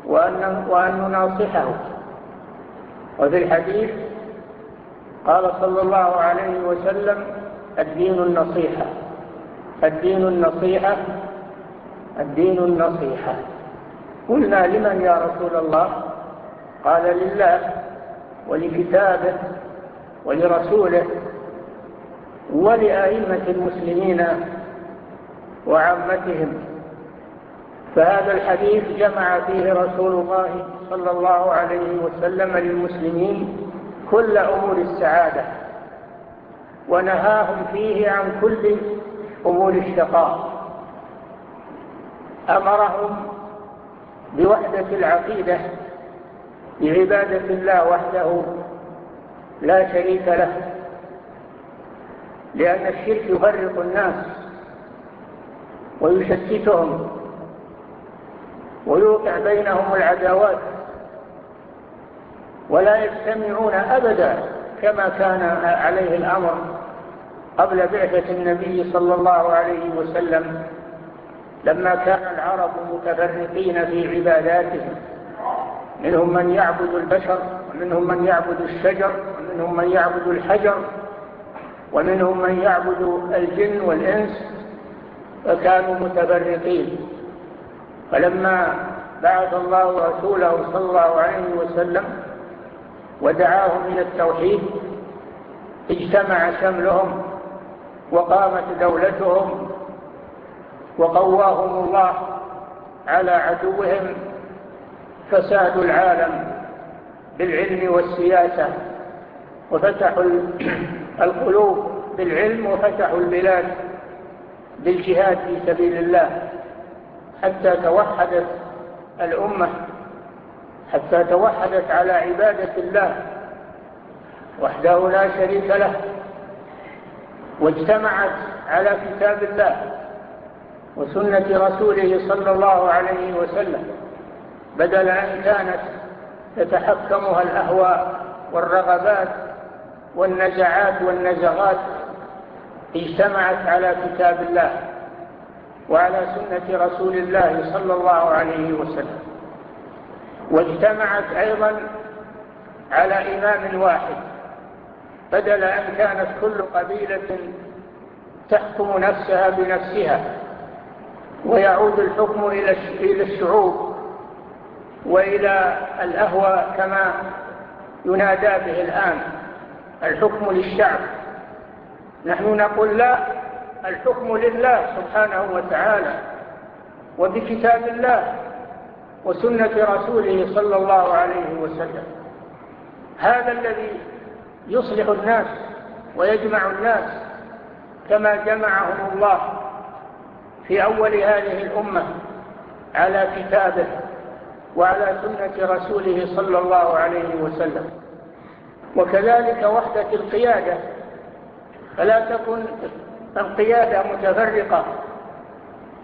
وأن, وأن نناصحه. وفي الحديث قال صلى الله عليه وسلم الدين النصيحة الدين النصيحة الدين النصيحة. قلنا لمن يا رسول الله؟ قال لله ولكتابه ولرسوله ولأئمة المسلمين وعامتهم. فهذا الحديث جمع فيه رسول الله صلى الله عليه وسلم للمسلمين كل أمور السعادة ونهاهم فيه عن كل أمور الشقاء. أمرهم بوحدة العقيدة بعبادة الله وحده لا شريك له لأن الشرك يفرق الناس ويشتتهم ويوقع بينهم العداوات ولا يجتمعون أبدا كما كان عليه الأمر قبل بعثة النبي صلى الله عليه وسلم لما كان العرب متفرقين في عباداتهم. منهم من يعبد البشر ومنهم من يعبد الشجر ومنهم من يعبد الحجر ومنهم من يعبد الجن والإنس فكانوا متبرقين. فلما بعث الله رسوله صلى الله عليه وسلم ودعاهم إلى التوحيد اجتمع شملهم وقامت دولتهم وقواهم الله على عدوهم فساد العالم بالعلم والسياسة وفتحوا القلوب بالعلم وفتحوا البلاد بالجهاد في سبيل الله حتى توحدت الأمة حتى توحدت على عبادة الله وحده لا شريك له واجتمعت على كتاب الله وسنة رسوله صلى الله عليه وسلم. بدل أن كانت تتحكمها الأهواء والرغبات والنزعات والنزغات اجتمعت على كتاب الله وعلى سنة رسول الله صلى الله عليه وسلم. واجتمعت أيضا على إمام واحد. بدل أن كانت كل قبيلة تحكم نفسها بنفسها ويعود الحكم إلى الشعوب. وإلى الأهوى كما ينادى به الآن الحكم للشعب. نحن نقول لا الحكم لله سبحانه وتعالى وبكتاب الله وسنة رسوله صلى الله عليه وسلم. هذا الذي يصلح الناس ويجمع الناس كما جمعهم الله في أول هذه الأمة على كتابه. وعلى سنة رسوله صلى الله عليه وسلم. وكذلك وحدة القيادة. فلا تكن القيادة متفرقة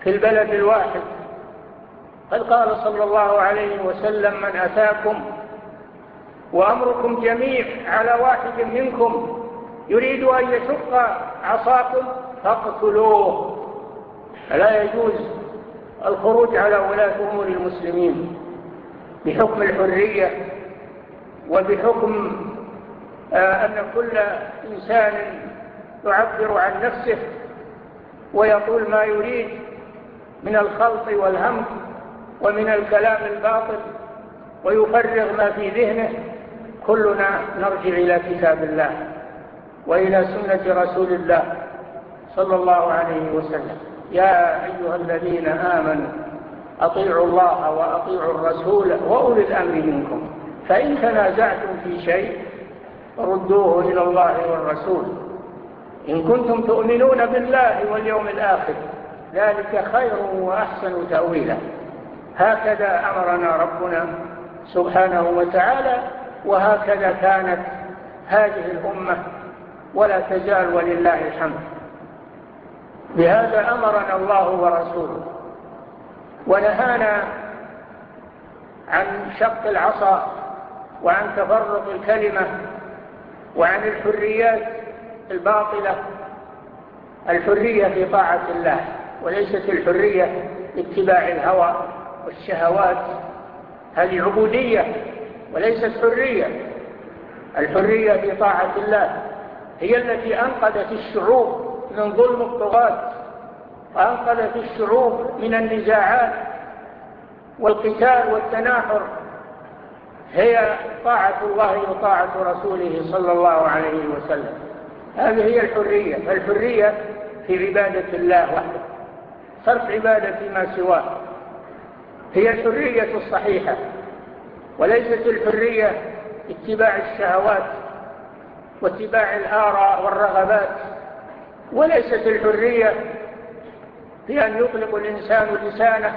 في البلد الواحد. قد قال صلى الله عليه وسلم من أتاكم وأمركم جميع على واحد منكم يريد أن يشق عصاكم فاقتلوه. فلا يجوز الخروج على ولاة أمور المسلمين. بحكم الحرية وبحكم آه، أن كل إنسان يعبر عن نفسه ويقول ما يريد من الخلط والهم ومن الكلام الباطل ويفرغ ما في ذهنه كلنا نرجع إلى كتاب الله وإلى سنة رسول الله صلى الله عليه وسلم. يا أيها الذين آمنوا أطيعوا الله وأطيعوا الرسول وأولي الأمر منكم. فإن تنازعتم في شيء ردوه إلى الله والرسول. إن كنتم تؤمنون بالله واليوم الآخر ذلك خير وأحسن تأويلا. هكذا أمرنا ربنا سبحانه وتعالى وهكذا كانت هذه الأمة ولا تزال ولله الحمد. بهذا أمرنا الله ورسوله. ونهانا عن شق العصا وعن تفرق الكلمة وعن الحريات الباطلة. الحرية في طاعة الله وليست الحرية لاتباع الهوى والشهوات. هذه عبودية وليست حرية. الحرية في طاعة الله هي التي أنقذت الشعوب من ظلم الطغاة. وأنقذ في الشعوب من النزاعات والقتال والتناحر. هي طاعة الله وطاعة رسوله صلى الله عليه وسلم. هذه هي الحرية فالحرية في عبادة الله وحده صرف عبادة ما سواه. هي الحرية الصحيحة وليست الحرية اتباع الشهوات واتباع الآراء والرغبات وليست الحرية بأن يطلق الإنسان لسانه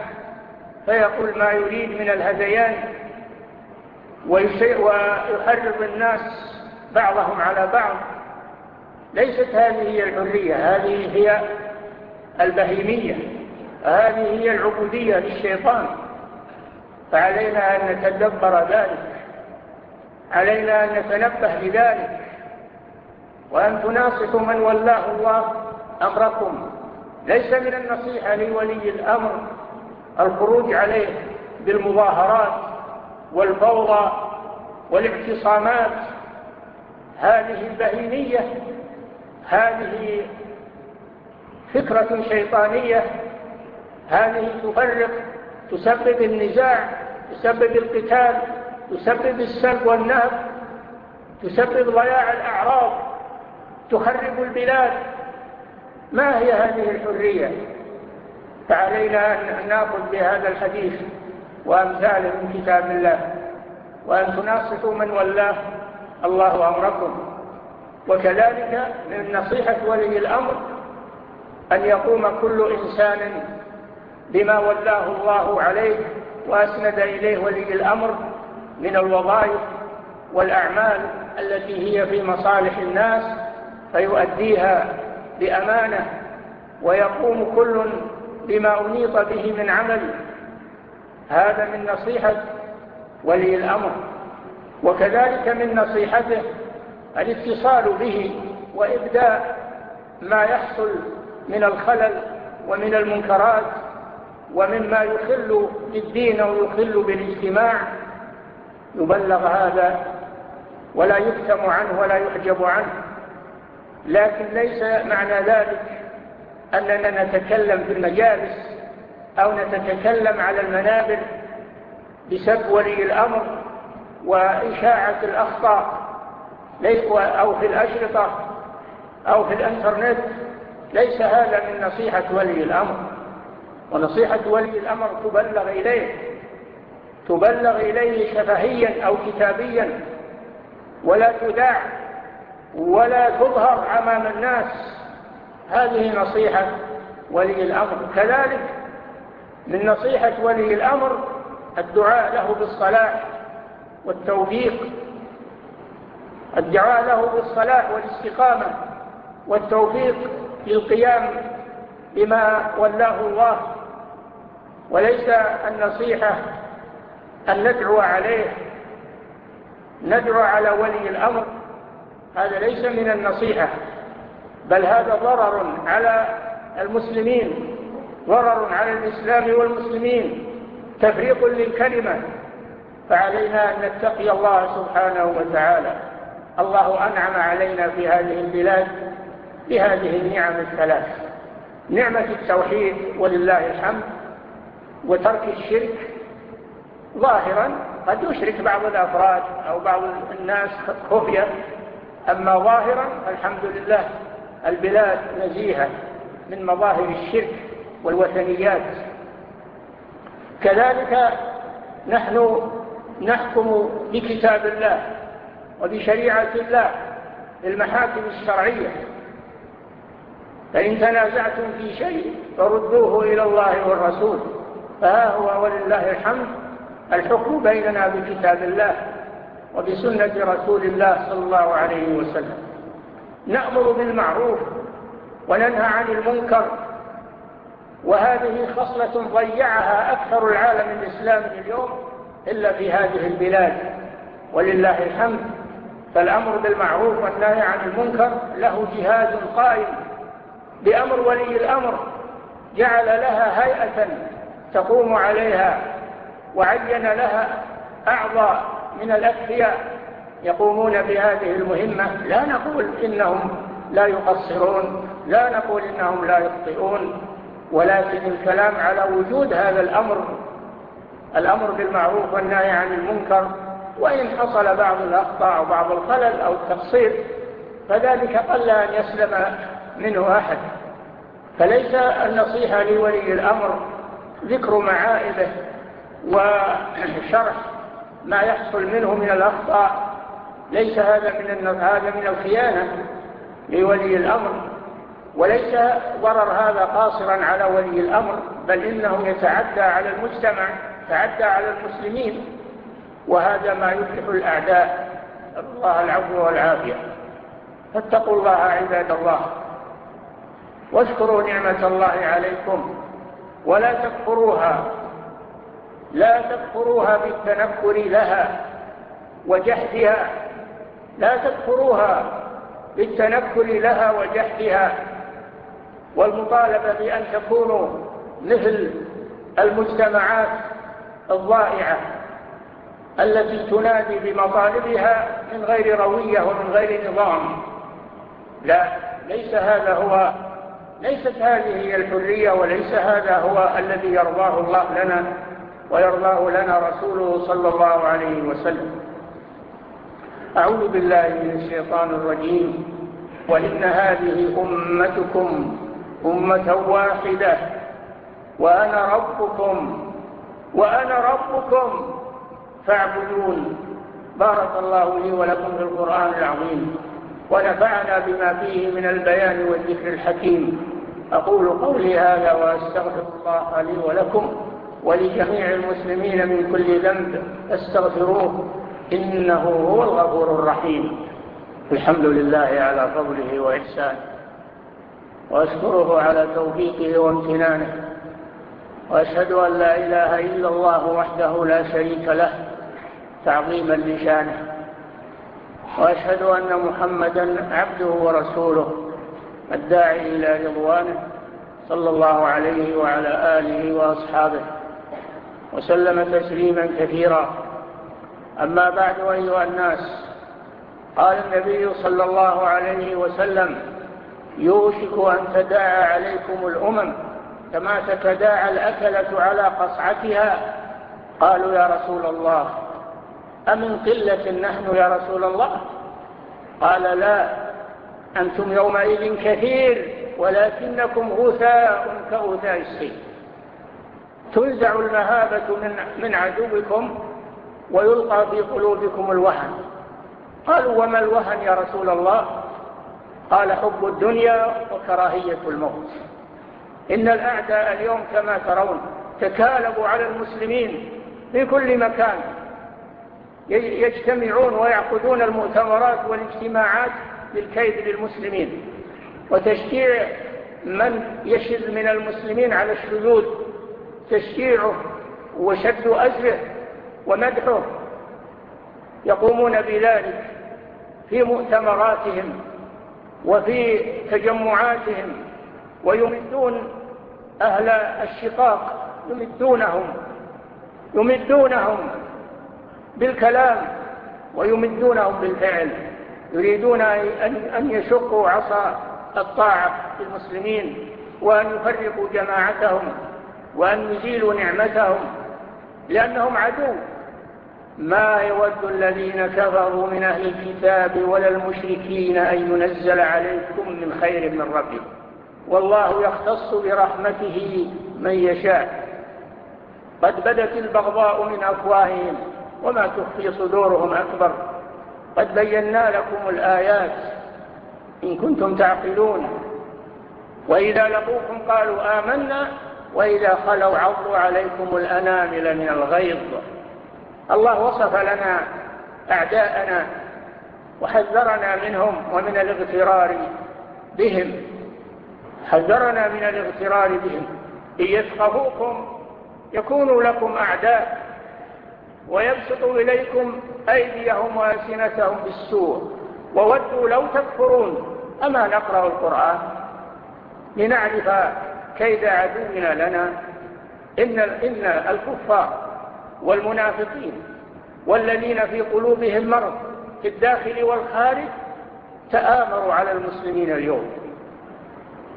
فيقول ما يريد من الهذيان ويحرض الناس بعضهم على بعض. ليست هذه هي الحرية هذه هي البهيمية هذه هي العبودية للشيطان. فعلينا أن نتدبر ذلك علينا أن نتنبه لذلك. وأن تناصحوا من ولاه الله أمركم. ليس من النصيحة لولي الأمر الخروج عليه بالمظاهرات والفوضى والاعتصامات. هذه البهينية هذه فكرة شيطانية هذه تفرق تسبب النزاع تسبب القتال تسبب السلب والنهب تسبب ضياع الأعراض تخرب البلاد. ما هي هذه الحرية؟ فعلينا أن نأخذ بهذا الحديث وأمثاله من كتاب الله وأن تناصحوا من ولاه. الله أمركم. وكذلك من نصيحة ولي الأمر أن يقوم كل إنسان بما ولاه الله عليه وأسند إليه ولي الأمر من الوظائف والأعمال التي هي في مصالح الناس فيؤديها بأمانة ويقوم كل بما أنيط به من عمل. هذا من نصيحة ولي الأمر. وكذلك من نصيحته الاتصال به وإبداء ما يحصل من الخلل ومن المنكرات ومما يخل بالدين أو يخل بالاجتماع. يبلغ هذا ولا يكتم عنه ولا يحجب عنه. لكن ليس معنى ذلك أننا نتكلم في المجالس أو نتكلم على المنابر بسب ولي الأمر وإشاعة الأخطاء أو في الأشرطة أو في الأنترنت ليس هذا من نصيحة ولي الأمر. ونصيحة ولي الأمر تبلغ إليه تبلغ إليه شفهيا أو كتابيا ولا تداع ولا تظهر أمام الناس. هذه نصيحة ولي الأمر. كذلك من نصيحة ولي الأمر الدعاء له بالصلاح والتوفيق الدعاء له بالصلاح والاستقامة والتوفيق للقيام بما ولاه الله. وليس النصيحة أن ندعو عليه ندعو على ولي الأمر هذا ليس من النصيحة بل هذا ضرر على المسلمين ضرر على الإسلام والمسلمين تفريق للكلمة. فعلينا أن نتقي الله سبحانه وتعالى. الله أنعم علينا في هذه البلاد بهذه النعم الثلاث. نعمة التوحيد ولله الحمد وترك الشرك. ظاهرا قد يشرك بعض الأفراد أو بعض الناس خفية أما ظاهرا الحمد لله البلاد نزيهة من مظاهر الشرك والوثنيات. كذلك نحن نحكم بكتاب الله وبشريعة الله للمحاكم الشرعية. فإن تنازعتم في شيء فردوه إلى الله والرسول. فها هو ولله الحمد الحكم بيننا بكتاب الله. وبسنة رسول الله صلى الله عليه وسلم. نأمر بالمعروف وننهى عن المنكر وهذه خصلة ضيعها أكثر العالم الإسلامي اليوم إلا في هذه البلاد. ولله الحمد فالأمر بالمعروف والنهي عن المنكر له جهاز قائم. بأمر ولي الأمر جعل لها هيئة تقوم عليها وعين لها أعضاء من الأذكياء يقومون بهذه المهمة. لا نقول إنهم لا يقصرون لا نقول إنهم لا يخطئون ولكن الكلام على وجود هذا الأمر الأمر بالمعروف والنهي عن المنكر وإن حصل بعض الأخطاء وبعض الخلل أو التقصير فذلك قل أن يسلم منه أحد. فليس النصيحة لولي الأمر ذكر معائبه وشرح ما يحصل منه من الأخطاء. ليس هذا من هذا من الخيانة لولي الأمر. وليس ضرر هذا قاصرا على ولي الأمر بل إنه يتعدى على المجتمع تعدى على المسلمين. وهذا ما يفلح الأعداء. الله العفو والعافية. فاتقوا الله عباد الله. واشكروا نعمة الله عليكم. ولا تكفروها. لا تذكروها بالتنكر لها وجحدها. لا تذكروها بالتنكر لها وجحدها. والمطالبة بأن تكونوا مثل المجتمعات الضائعة التي تنادي بمطالبها من غير روية ومن غير نظام. لا ليس هذا هو ليست هذه هي الحرية وليس هذا هو الذي يرضاه الله لنا. ويرضاه لنا رسوله صلى الله عليه وسلم. أعوذ بالله من الشيطان الرجيم. وإن هذه أمتكم أمة واحدة. وأنا ربكم وأنا ربكم. فاعبدون. بارك الله لي ولكم في القرآن العظيم. ونفعنا بما فيه من البيان والذكر الحكيم. أقول قولي هذا وأستغفر الله لي ولكم. ولجميع المسلمين من كل ذنب استغفروه إنه هو الغفور الرحيم. الحمد لله على فضله وإحسانه وأشكره على توفيقه وامتنانه وأشهد أن لا إله إلا الله وحده لا شريك له تعظيما لشانه وأشهد أن محمدا عبده ورسوله الداعي إلى رضوانه صلى الله عليه وعلى آله وأصحابه. وسلم تسليما كثيرا. أما بعد أيها الناس قال النبي صلى الله عليه وسلم يوشك أن تداعى عليكم الأمم كما تتداعى الأكلة على قصعتها. قالوا يا رسول الله أمن قلة نحن يا رسول الله؟ قال لا أنتم يومئذ كثير ولكنكم غثاء كغثاء السيد تنزع المهابة من, من عدوكم ويلقى في قلوبكم الوهن. قالوا وما الوهن يا رسول الله؟ قال حب الدنيا وكراهية الموت. إن الأعداء اليوم كما ترون تكالبوا على المسلمين في كل مكان. يجتمعون ويعقدون المؤتمرات والاجتماعات للكيد للمسلمين. وتشجيع من يشذ من المسلمين على الشذوذ تشجيعه وشد أجره ومدحه يقومون بذلك في مؤتمراتهم وفي تجمعاتهم ويمدون أهل الشقاق يمدونهم يمدونهم بالكلام ويمدونهم بالفعل يريدون أن يشقوا عصا الطاعة للمسلمين وأن يفرقوا جماعتهم. وأن يزيلوا نعمتهم لأنهم عدو. ما يود الذين كفروا من أهل الكتاب ولا المشركين أن ينزل عليكم من خير من ربه. والله يختص برحمته من يشاء. قد بدت البغضاء من أفواههم وما تخفي صدورهم أكبر. قد بينا لكم الآيات إن كنتم تعقلون. وإذا لقوكم قالوا آمنا وإذا خلوا عضوا عليكم الأنامل من الغيظ الله وصف لنا أعداءنا وحذرنا منهم ومن الاغترار بهم حذرنا من الاغترار بهم إن يفقهوكم يكونوا لكم أعداء ويبسطوا إليكم أيديهم وألسنتهم بالسوء وودوا لو تكفرون أما نقرأ القرآن لنعرف كيد عدونا لنا. إن, إن الكفار والمنافقين والذين في قلوبهم مرض في الداخل والخارج تآمروا على المسلمين اليوم.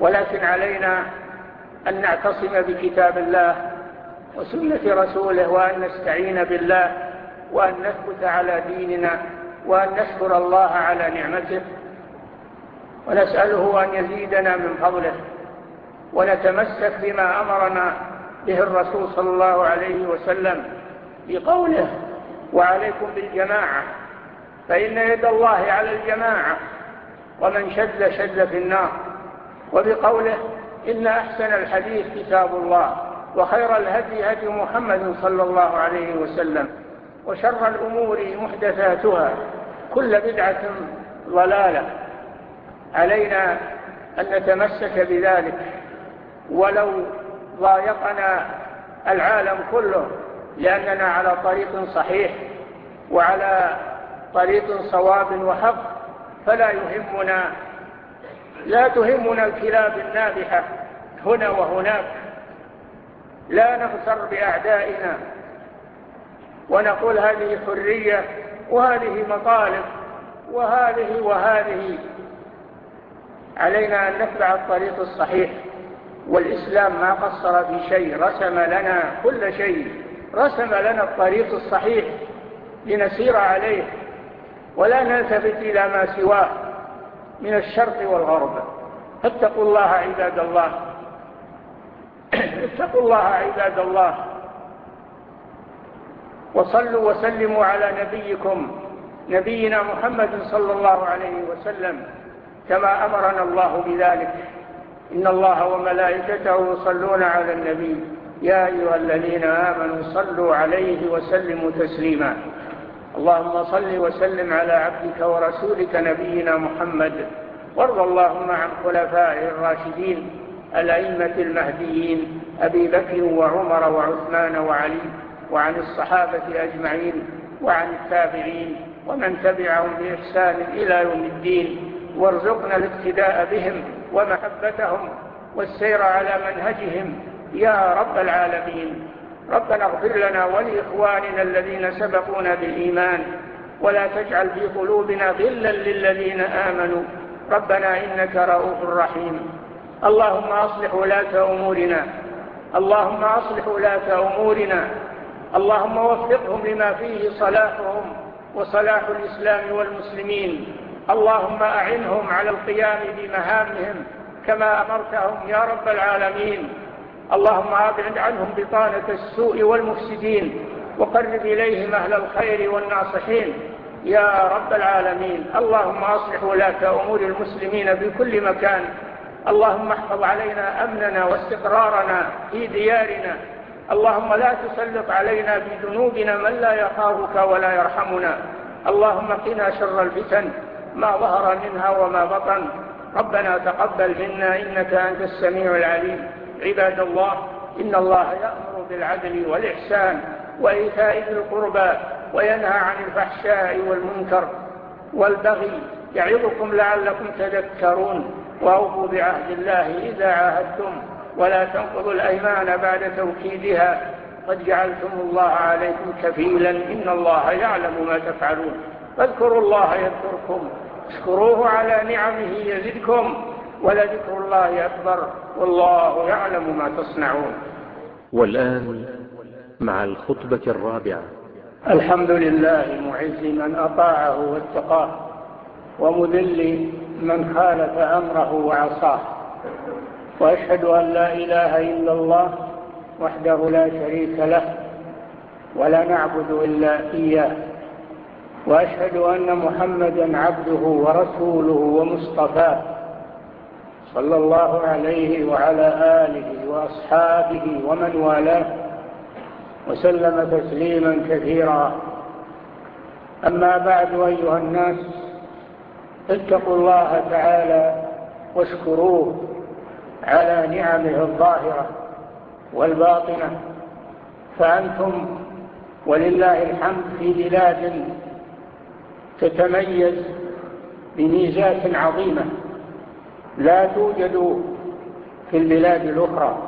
ولكن علينا أن نعتصم بكتاب الله وسنة رسوله وأن نستعين بالله وأن نثبت على ديننا وأن نشكر الله على نعمته. ونسأله أن يزيدنا من فضله. ونتمسك بما أمرنا به الرسول صلى الله عليه وسلم بقوله وعليكم بالجماعة فإن يد الله على الجماعة ومن شد شد في النار. وبقوله إن أحسن الحديث كتاب الله وخير الهدي هدي محمد صلى الله عليه وسلم وشر الأمور محدثاتها كل بدعة ضلالة. علينا أن نتمسك بذلك. ولو ضايقنا العالم كله لأننا على طريق صحيح وعلى طريق صواب وحق فلا يهمنا لا تهمنا الكلاب النابحة هنا وهناك. لا نغتر بأعدائنا ونقول هذه حرية وهذه مطالب وهذه وهذه. علينا أن نتبع الطريق الصحيح. والإسلام ما قصر في شيء رسم لنا كل شيء رسم لنا الطريق الصحيح لنسير عليه ولا نلتفت إلى ما سواه من الشرق والغرب. فاتقوا الله عباد الله اتقوا الله عباد الله وصلوا وسلموا على نبيكم نبينا محمد صلى الله عليه وسلم كما أمرنا الله بذلك. إن الله وملائكته يصلون على النبي. يا أيها الذين آمنوا صلوا عليه وسلموا تسليما. اللهم صل وسلم على عبدك ورسولك نبينا محمد. وارض اللهم عن خلفائه الراشدين الأئمة المهديين أبي بكر وعمر وعثمان وعلي وعن الصحابة أجمعين وعن التابعين ومن تبعهم بإحسان إلى يوم الدين. وارزقنا الاقتداء بهم. ومحبتهم والسير على منهجهم. يا رب العالمين ربنا اغفر لنا ولإخواننا الذين سبقونا بالإيمان ولا تجعل في قلوبنا غلا للذين آمنوا. ربنا إنك رؤوف رحيم. اللهم أصلح ولاة أمورنا. اللهم أصلح ولاة أمورنا. اللهم وفقهم لما فيه صلاحهم وصلاح الإسلام والمسلمين. اللهم أعنهم على القيام بمهامهم كما أمرتهم يا رب العالمين. اللهم أبعد عنهم بطانة السوء والمفسدين وقرب إليهم أهل الخير والناصحين يا رب العالمين. اللهم أصلح ولاة أمور المسلمين بكل مكان. اللهم احفظ علينا أمننا واستقرارنا في ديارنا. اللهم لا تسلط علينا بذنوبنا من لا يخافك ولا يرحمنا. اللهم قنا شر الفتن ما ظهر منها وما بطن. ربنا تقبل منا إنك أنت السميع العليم. عباد الله إن الله يأمر بالعدل والإحسان وإيتاء ذي القربى وينهى عن الفحشاء والمنكر والبغي يعظكم لعلكم تذكرون. وأوفوا بعهد الله إذا عاهدتم. ولا تنقضوا الأيمان بعد توكيدها. قد جعلتم الله عليكم كفيلا. إن الله يعلم ما تفعلون. فاذكروا الله يذكركم. اشكروه على نعمه يزدكم ولذكر الله أكبر والله يعلم ما تصنعون. والآن مع الخطبة الرابعة. الحمد لله معز من أطاعه واتقاه ومذل من خالف أمره وعصاه. وأشهد أن لا إله إلا الله وحده لا شريك له ولا نعبد إلا إياه. وأشهد أن محمدا عبده ورسوله ومصطفاه صلى الله عليه وعلى آله وأصحابه ومن والاه وسلم تسليما كثيرا. أما بعد أيها الناس اتقوا الله تعالى واشكروه على نعمه الظاهرة والباطنة. فأنتم ولله الحمد في بلاد تتميز بميزات عظيمة لا توجد في البلاد الأخرى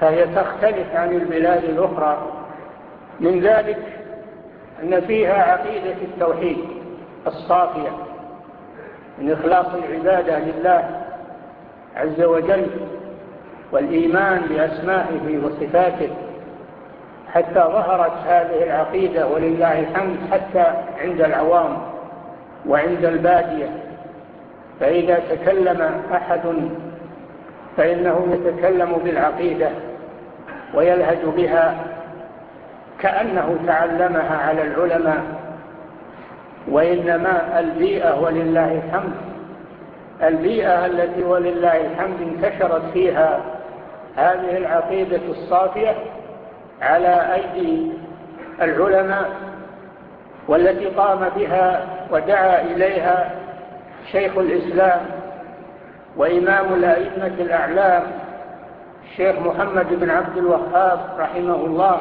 فهي تختلف عن البلاد الأخرى. من ذلك أن فيها عقيدة التوحيد الصافية من إخلاص العبادة لله عز وجل والإيمان بأسمائه وصفاته. حتى ظهرت هذه العقيدة ولله الحمد حتى عند العوام وعند البادية. فإذا تكلم أحد فإنه يتكلم بالعقيدة ويلهج بها كأنه تعلمها على العلماء. وإنما البيئة ولله الحمد البيئة التي ولله الحمد انتشرت فيها هذه العقيدة الصافية على أيدي العلماء والتي قام بها ودعا إليها شيخ الإسلام وإمام الأئمة الأعلام الشيخ محمد بن عبد الوهاب رحمه الله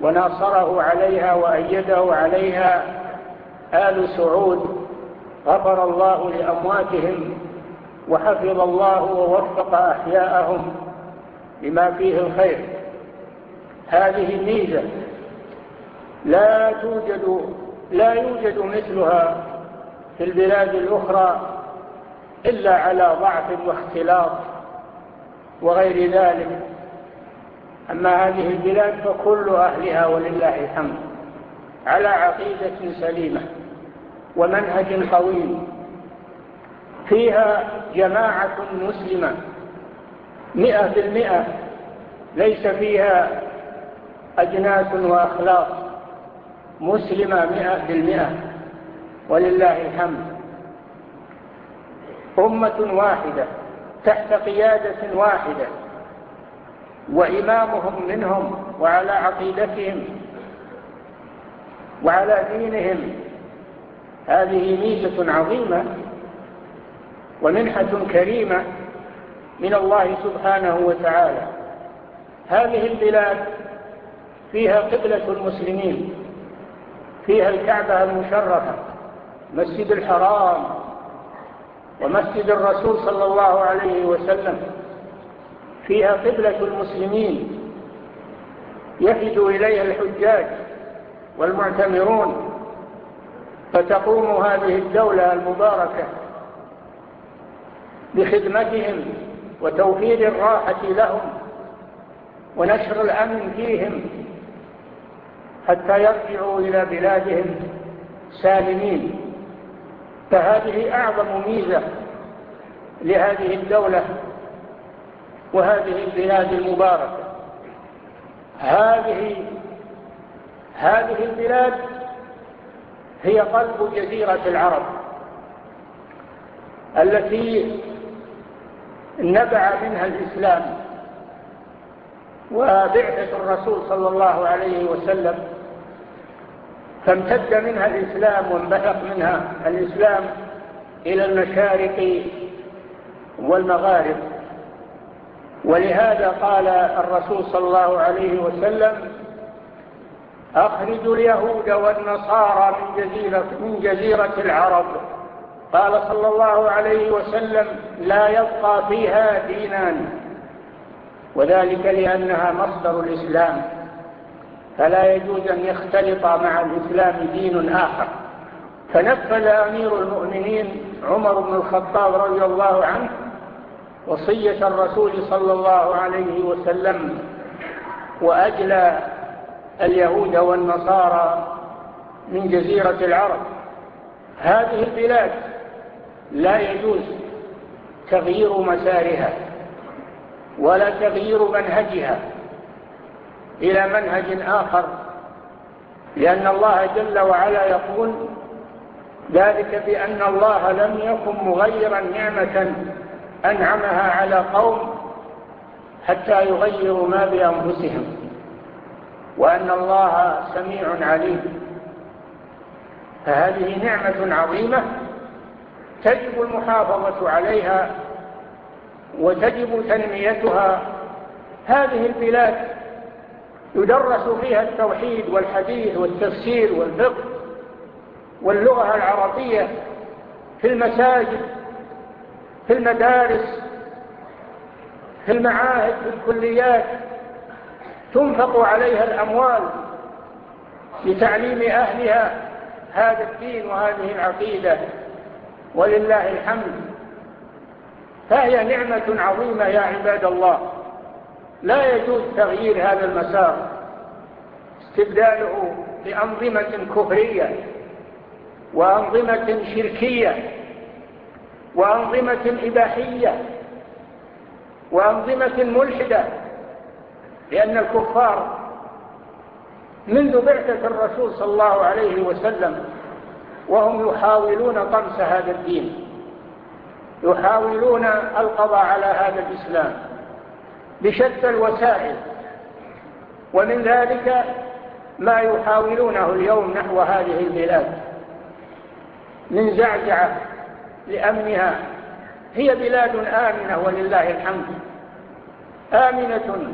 وناصره عليها وأيده عليها آل سعود غفر الله لأمواتهم وحفظ الله ووفق أحياءهم لما فيه الخير. هذه ميزة لا توجد لا يوجد مثلها في البلاد الأخرى إلا على ضعف واختلاط وغير ذلك. أما هذه البلاد فكل أهلها ولله الحمد على عقيدة سليمة ومنهج قويم. فيها جماعة مسلمة مئة بالمئة ليس فيها أجناس وأخلاق. مسلمة مئة بالمئة. ولله الحمد. أمة واحدة. تحت قيادة واحدة. وإمامهم منهم وعلى عقيدتهم وعلى دينهم. هذه ميزة عظيمة ومنحة كريمة من الله سبحانه وتعالى. هذه البلاد فيها قبلة المسلمين فيها الكعبة المشرفة مسجد الحرام ومسجد الرسول صلى الله عليه وسلم فيها قبلة المسلمين. يفد إليها الحجاج والمعتمرون فتقوم هذه الدولة المباركة بخدمتهم وتوفير الراحة لهم ونشر الأمن فيهم. حتى يرجعوا إلى بلادهم سالمين. فهذه أعظم ميزة لهذه الدولة وهذه البلاد المباركة. هذه هذه البلاد هي قلب جزيرة العرب التي نبع منها الإسلام. وبعثة الرسول صلى الله عليه وسلم فامتد منها الإسلام وانبثق منها الإسلام إلى المشارق والمغارب. ولهذا قال الرسول صلى الله عليه وسلم أخرج اليهود والنصارى من جزيرة, من جزيرة العرب. قال صلى الله عليه وسلم لا يبقى فيها دينان. وذلك لأنها مصدر الإسلام. فلا يجوز أن يختلط مع الإسلام دين آخر. فنفذ أمير المؤمنين عمر بن الخطاب رضي الله عنه وصية الرسول صلى الله عليه وسلم وأجلى اليهود والنصارى من جزيرة العرب. هذه البلاد لا يجوز تغيير مسارها ولا تغيير منهجها. إلى منهج آخر لأن الله جل وعلا يقول ذلك بأن الله لم يكن مغيرا نعمة أنعمها على قوم حتى يغيروا ما بأنفسهم وأن الله سميع عليم. فهذه نعمة عظيمة تجب المحافظة عليها وتجب تنميتها هذه البلاد يدرس فيها التوحيد والحديث والتفسير والفقه واللغة العربية في المساجد في المدارس في المعاهد في الكليات. تنفق عليها الأموال لتعليم أهلها هذا الدين وهذه العقيدة. ولله الحمد. فهي نعمة عظيمة يا عباد الله. لا يجوز تغيير هذا المسار. استبداله بأنظمة كفرية وأنظمة شركية وأنظمة إباحية وأنظمة ملحدة لأن الكفار منذ بعثة الرسول صلى الله عليه وسلم وهم يحاولون طمس هذا الدين يحاولون القضاء على هذا الإسلام. بشتى الوسائل. ومن ذلك ما يحاولونه اليوم نحو هذه البلاد. من زعزعة لأمنها. هي بلاد آمنة ولله الحمد. آمنة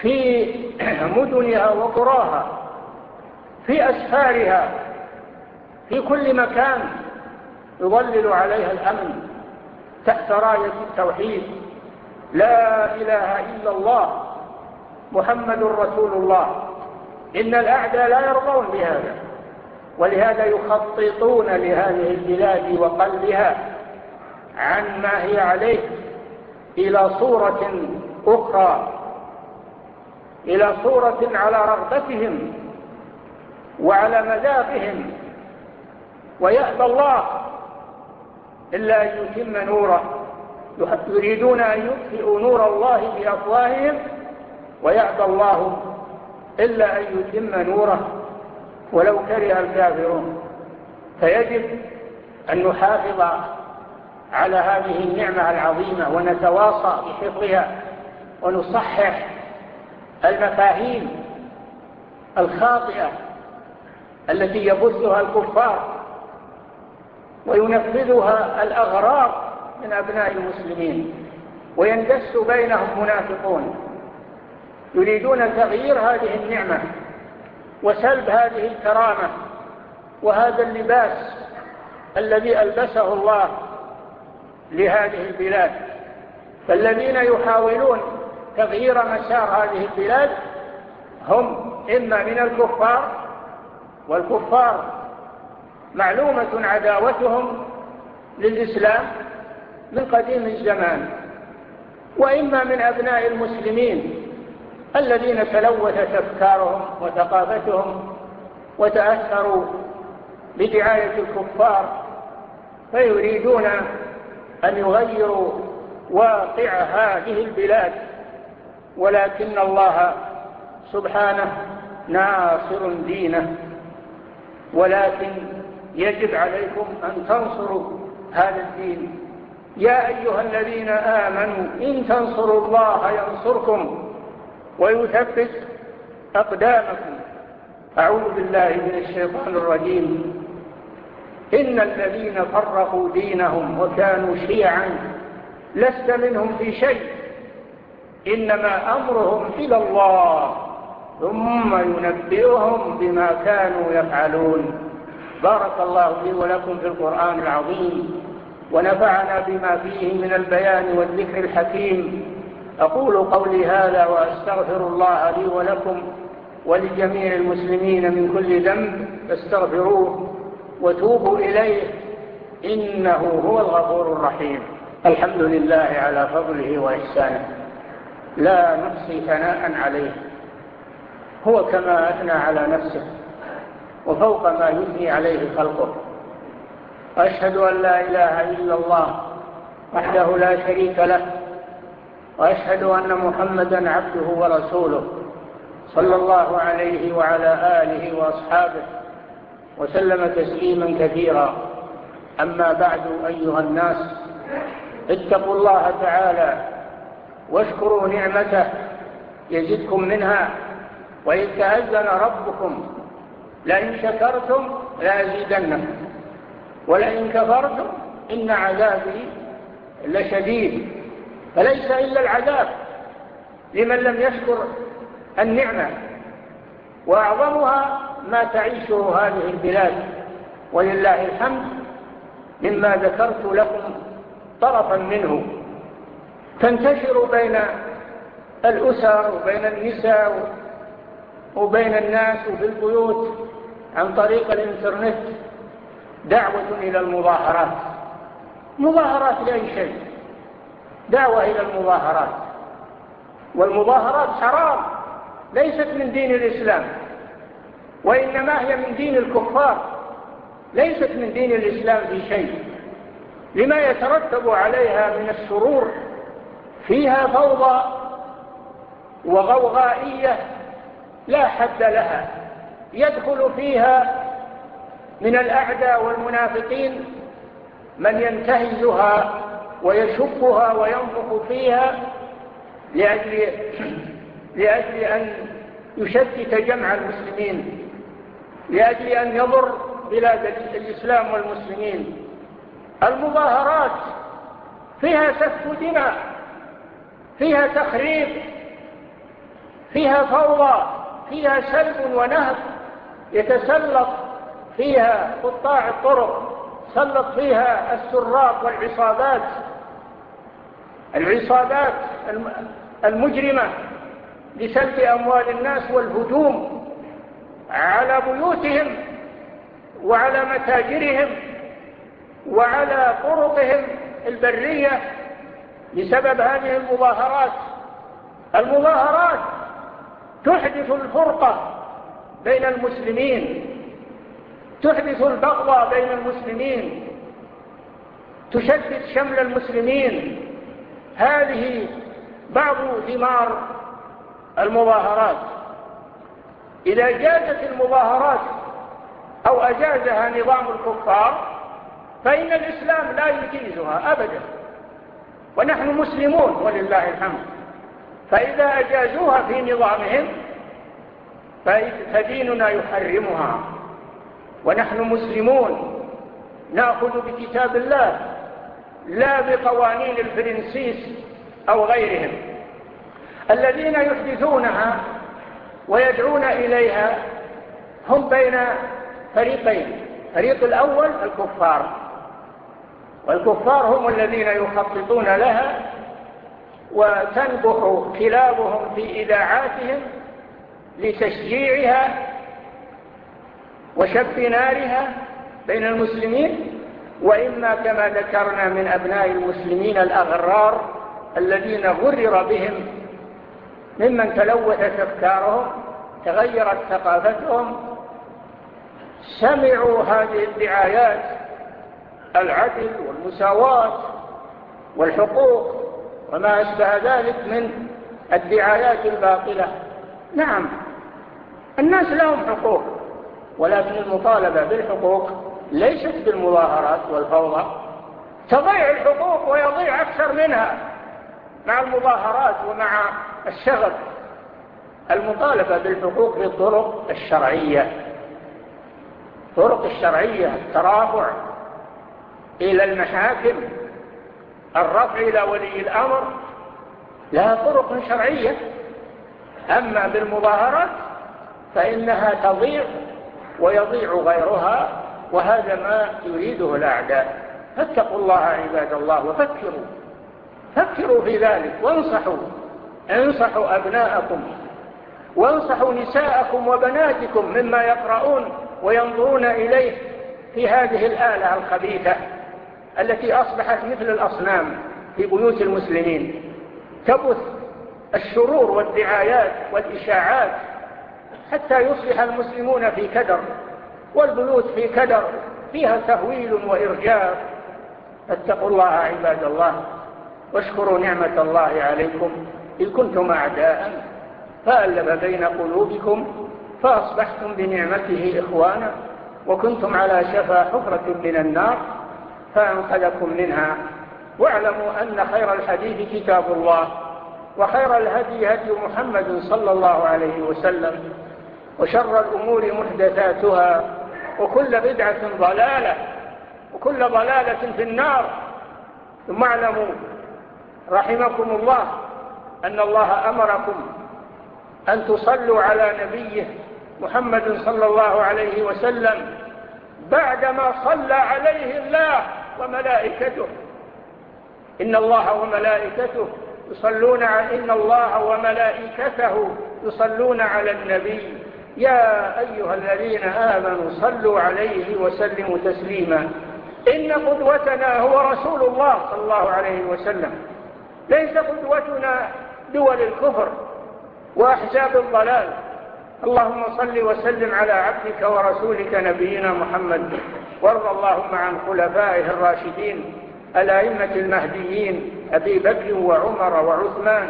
في مدنها وقراها في أسفارها في كل مكان يظلل عليها الأمن تحت راية التوحيد. لا إله إلا الله محمد رسول الله. إن الأعدى لا يرضون بهذا ولهذا يخططون لهذه البلاد وقلبها عن ما هي عليه إلى صورة أخرى إلى صورة على رغبتهم وعلى مذاقهم. ويأبى الله إلا أن يتم نوره. يريدون أن يطفئوا نور الله بأفواههم ويعبى الله إلا أن يتم نوره ولو كره الكافرون. فيجب أن نحافظ على هذه النعمة العظيمة ونتواصى بحفظها ونصحح المفاهيم الخاطئة التي يبثها الكفار وينفذها الأغرار من أبناء المسلمين ويندس بينهم منافقون. يريدون تغيير هذه النعمة وسلب هذه الكرامة وهذا اللباس الذي ألبسه الله لهذه البلاد. فالذين يحاولون تغيير مسار هذه البلاد هم إما من الكفار والكفار معلومة عداوتهم للإسلام من قديم الزمان وإما من أبناء المسلمين الذين تلوثت أفكارهم وثقافتهم وتأثروا بدعاية الكفار فيريدون أن يغيروا واقع هذه البلاد. ولكن الله سبحانه ناصر دينه. ولكن يجب عليكم أن تنصروا هذا الدين. يا أيها الذين آمنوا إن تنصروا الله ينصركم ويثبت أقدامكم. أعوذ بالله من الشيطان الرجيم. إن الذين فرقوا دينهم وكانوا شيعا لست منهم في شيء. إنما أمرهم إلى الله ثم ينبئهم بما كانوا يفعلون. بارك الله لي ولكم في القرآن العظيم. ونفعنا بما فيه من البيان والذكر الحكيم. أقول قولي هذا وأستغفر الله لي ولكم ولجميع المسلمين من كل ذنب فاستغفروه وتوبوا إليه إنه هو الغفور الرحيم. الحمد لله على فضله وإحسانه. لا نحصي ثناء عليه. هو كما أثنى على نفسه وفوق ما يثني عليه خلقه. وأشهد أن لا إله إلا الله وحده لا شريك له وأشهد أن محمدا عبده ورسوله صلى الله عليه وعلى آله وأصحابه وسلم تسليما كثيرا. أما بعد أيها الناس اتقوا الله تعالى واشكروا نعمته يزدكم منها وإن تأذن ربكم لئن شكرتم لأزيدنكم. ولئن كفرتم إن عذابي لشديد. فليس إلا العذاب لمن لم يشكر النعمة وأعظمها ما تعيشه هذه البلاد ولله الحمد مما ذكرت لكم طرفا منه. تنتشر بين الأسر وبين النساء وبين الناس وفي البيوت عن طريق الإنترنت. دعوة إلى المظاهرات. مظاهرات لأي شيء؟ دعوة إلى المظاهرات. والمظاهرات حرام ليست من دين الإسلام وإنما هي من دين الكفار ليست من دين الإسلام في شيء. لما يترتب عليها من السرور فيها فوضى وغوغائية لا حد لها يدخل فيها من الأعدى والمنافقين من ينتهزها ويشفها وينفق فيها لأجل, لأجل أن يشتت جمع المسلمين لأجل أن يضر بلاد الإسلام والمسلمين. المظاهرات فيها سفك دماء فيها تخريب فيها فوضى فيها سلب ونهب يتسلط فيها قطاع الطرق سلط فيها السراق والعصابات. العصابات المجرمة لسلب أموال الناس والهجوم على بيوتهم وعلى متاجرهم وعلى طرقهم البرية بسبب هذه المظاهرات. المظاهرات تحدث الفرقة بين المسلمين. تحدث البغض بين المسلمين. تشدد شمل المسلمين. هذه بعض ثمار المظاهرات. إذا جازت المظاهرات أو أجازها نظام الكفار فإن الإسلام لا يجيزها أبدا. ونحن مسلمون ولله الحمد. فإذا أجازوها في نظامهم فديننا يحرمها. ونحن مسلمون. نأخذ بكتاب الله لا بقوانين الفرنسيس أو غيرهم. الذين يحدثونها ويدعون إليها هم بين فريقين. فريق الأول الكفار. والكفار هم الذين يخططون لها وتنبح كلابهم في إذاعاتهم لتشجيعها وشب نارها بين المسلمين وإما كما ذكرنا من أبناء المسلمين الأغرار الذين غرر بهم ممن تلوثت أفكارهم تغيرت ثقافتهم سمعوا هذه الدعايات العدل والمساواة والحقوق وما أشبه ذلك من الدعايات الباطلة. نعم الناس لهم حقوق. ولكن المطالبة بالحقوق ليست بالمظاهرات والفوضى. تضيع الحقوق ويضيع أكثر منها مع المظاهرات ومع الشغب المطالبة بالحقوق بالطرق الشرعية. الطرق الشرعية الترافع إلى المحاكم الرفع إلى ولي الأمر لها طرق شرعية. أما بالمظاهرات فإنها تضيع ويضيع غيرها وهذا ما يريده الأعداء. فاتقوا الله عباد الله وفكروا. فكروا في ذلك. وانصحوا. انصحوا أبناءكم. وانصحوا نساءكم وبناتكم مما يقرؤون وينظرون إليه في هذه الآلة الخبيثة التي أصبحت مثل الأصنام في بيوت المسلمين. تبث الشرور والدعايات والإشاعات حتى يصبح المسلمون في كدر والبيوت في كدر فيها تهويل وإرجاف فاتقوا الله عباد الله واشكروا نعمة الله عليكم إن كنتم أعداء. فألب بين قلوبكم فأصبحتم بنعمته إخوانا وكنتم على شفا حفرة من النار فأنخذكم منها. واعلموا أن خير الحديث كتاب الله وخير الهدي هدي محمد صلى الله عليه وسلم. وشر الأمور محدثاتها وكل بدعة ضلالة وكل ضلالة في النار. ثم اعلموا رحمكم الله أن الله أمركم أن تصلوا على نبيه محمد صلى الله عليه وسلم بعدما صلى عليه الله وملائكته. إن الله وملائكته يصلون على إن الله وملائكته يصلون على النبي. يا أيها الذين آمنوا صلوا عليه وسلموا تسليما. إن قدوتنا هو رسول الله صلى الله عليه وسلم. ليس قدوتنا دول الكفر وأحزاب الضلال. اللهم صل وسلم على عبدك ورسولك نبينا محمد. وارض اللهم عن خلفائه الراشدين الأئمة المهديين أبي بكر وعمر وعثمان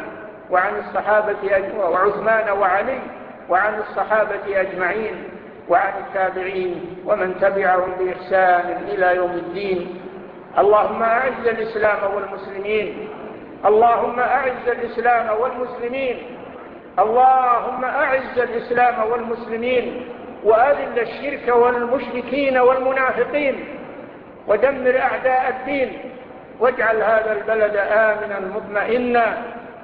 وعن الصحابة وعثمان وعلي. وعن الصحابة أجمعين وعن التابعين ومن تبعهم بإحسان إلى يوم الدين. اللهم أعز الإسلام والمسلمين. اللهم أعز الإسلام والمسلمين. اللهم أعز الإسلام والمسلمين. وأذل الشرك والمشركين والمنافقين. ودمر أعداء الدين. واجعل هذا البلد آمنا مطمئنا.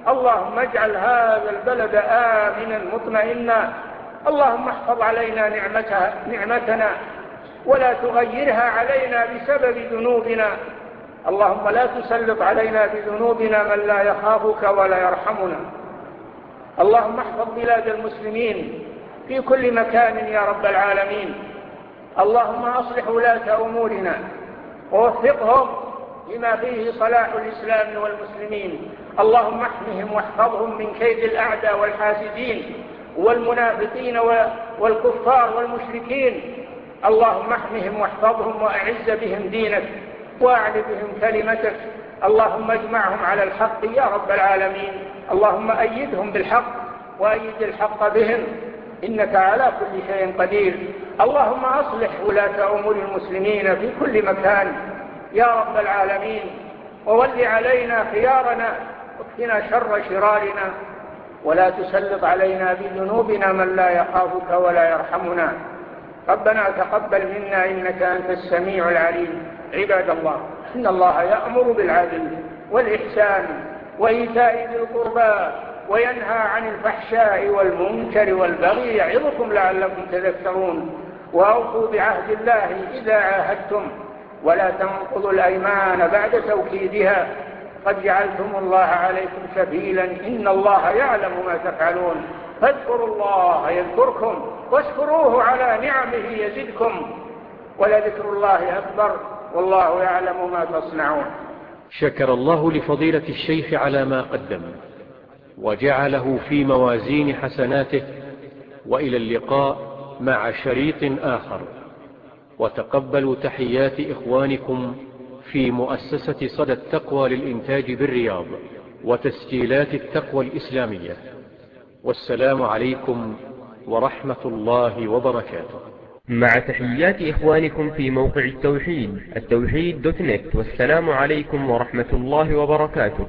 اللهم اجعل هذا البلد آمنا مطمئنا. اللهم احفظ علينا نعمتها نعمتنا ولا تغيرها علينا بسبب ذنوبنا. اللهم لا تسلط علينا بذنوبنا من لا يخافك ولا يرحمنا. اللهم احفظ بلاد المسلمين في كل مكان يا رب العالمين. اللهم أصلح ولاة أمورنا. ووفقهم لما فيه صلاح الإسلام والمسلمين. اللهم احمهم واحفظهم من كيد الأعداء والحاسدين والمنافقين والكفار والمشركين. اللهم احمهم واحفظهم وأعز بهم دينك وأعل بهم كلمتك. اللهم اجمعهم على الحق يا رب العالمين. اللهم أيدهم بالحق وأيد الحق بهم. إنك على كل شيء قدير. اللهم أصلح ولاة أمور المسلمين في كل مكان يا رب العالمين. وولي علينا خيارنا وقنا شر شرارنا ولا تسلط علينا بذنوبنا من لا يخافك ولا يرحمنا ربنا تقبل منا إنك أنت السميع العليم عباد الله إن الله يأمر بالعدل والإحسان وإيتاء ذي القربى وينهى عن الفحشاء والمنكر والبغي يعظكم لعلكم تذكرون وأوفوا بعهد الله إذا عاهدتم ولا تنقضوا الأيمان بعد توكيدها قد جعلتم الله عليكم سبيلا. إن الله يعلم ما تفعلون. فاذكروا الله يذكركم واشكروه على نعمه يزدكم. ولذكر الله أكبر والله يعلم ما تصنعون. شكر الله لفضيلة الشيخ على ما قدم وجعله في موازين حسناته وإلى اللقاء مع شريط آخر. وتقبلوا تحيات إخوانكم في مؤسسة صدى التقوى للإنتاج بالرياض وتسجيلات التقوى الإسلامية. والسلام عليكم ورحمة الله وبركاته. مع تحيات إخوانكم في موقع التوحيد التوحيد دوت نت. والسلام عليكم ورحمة الله وبركاته.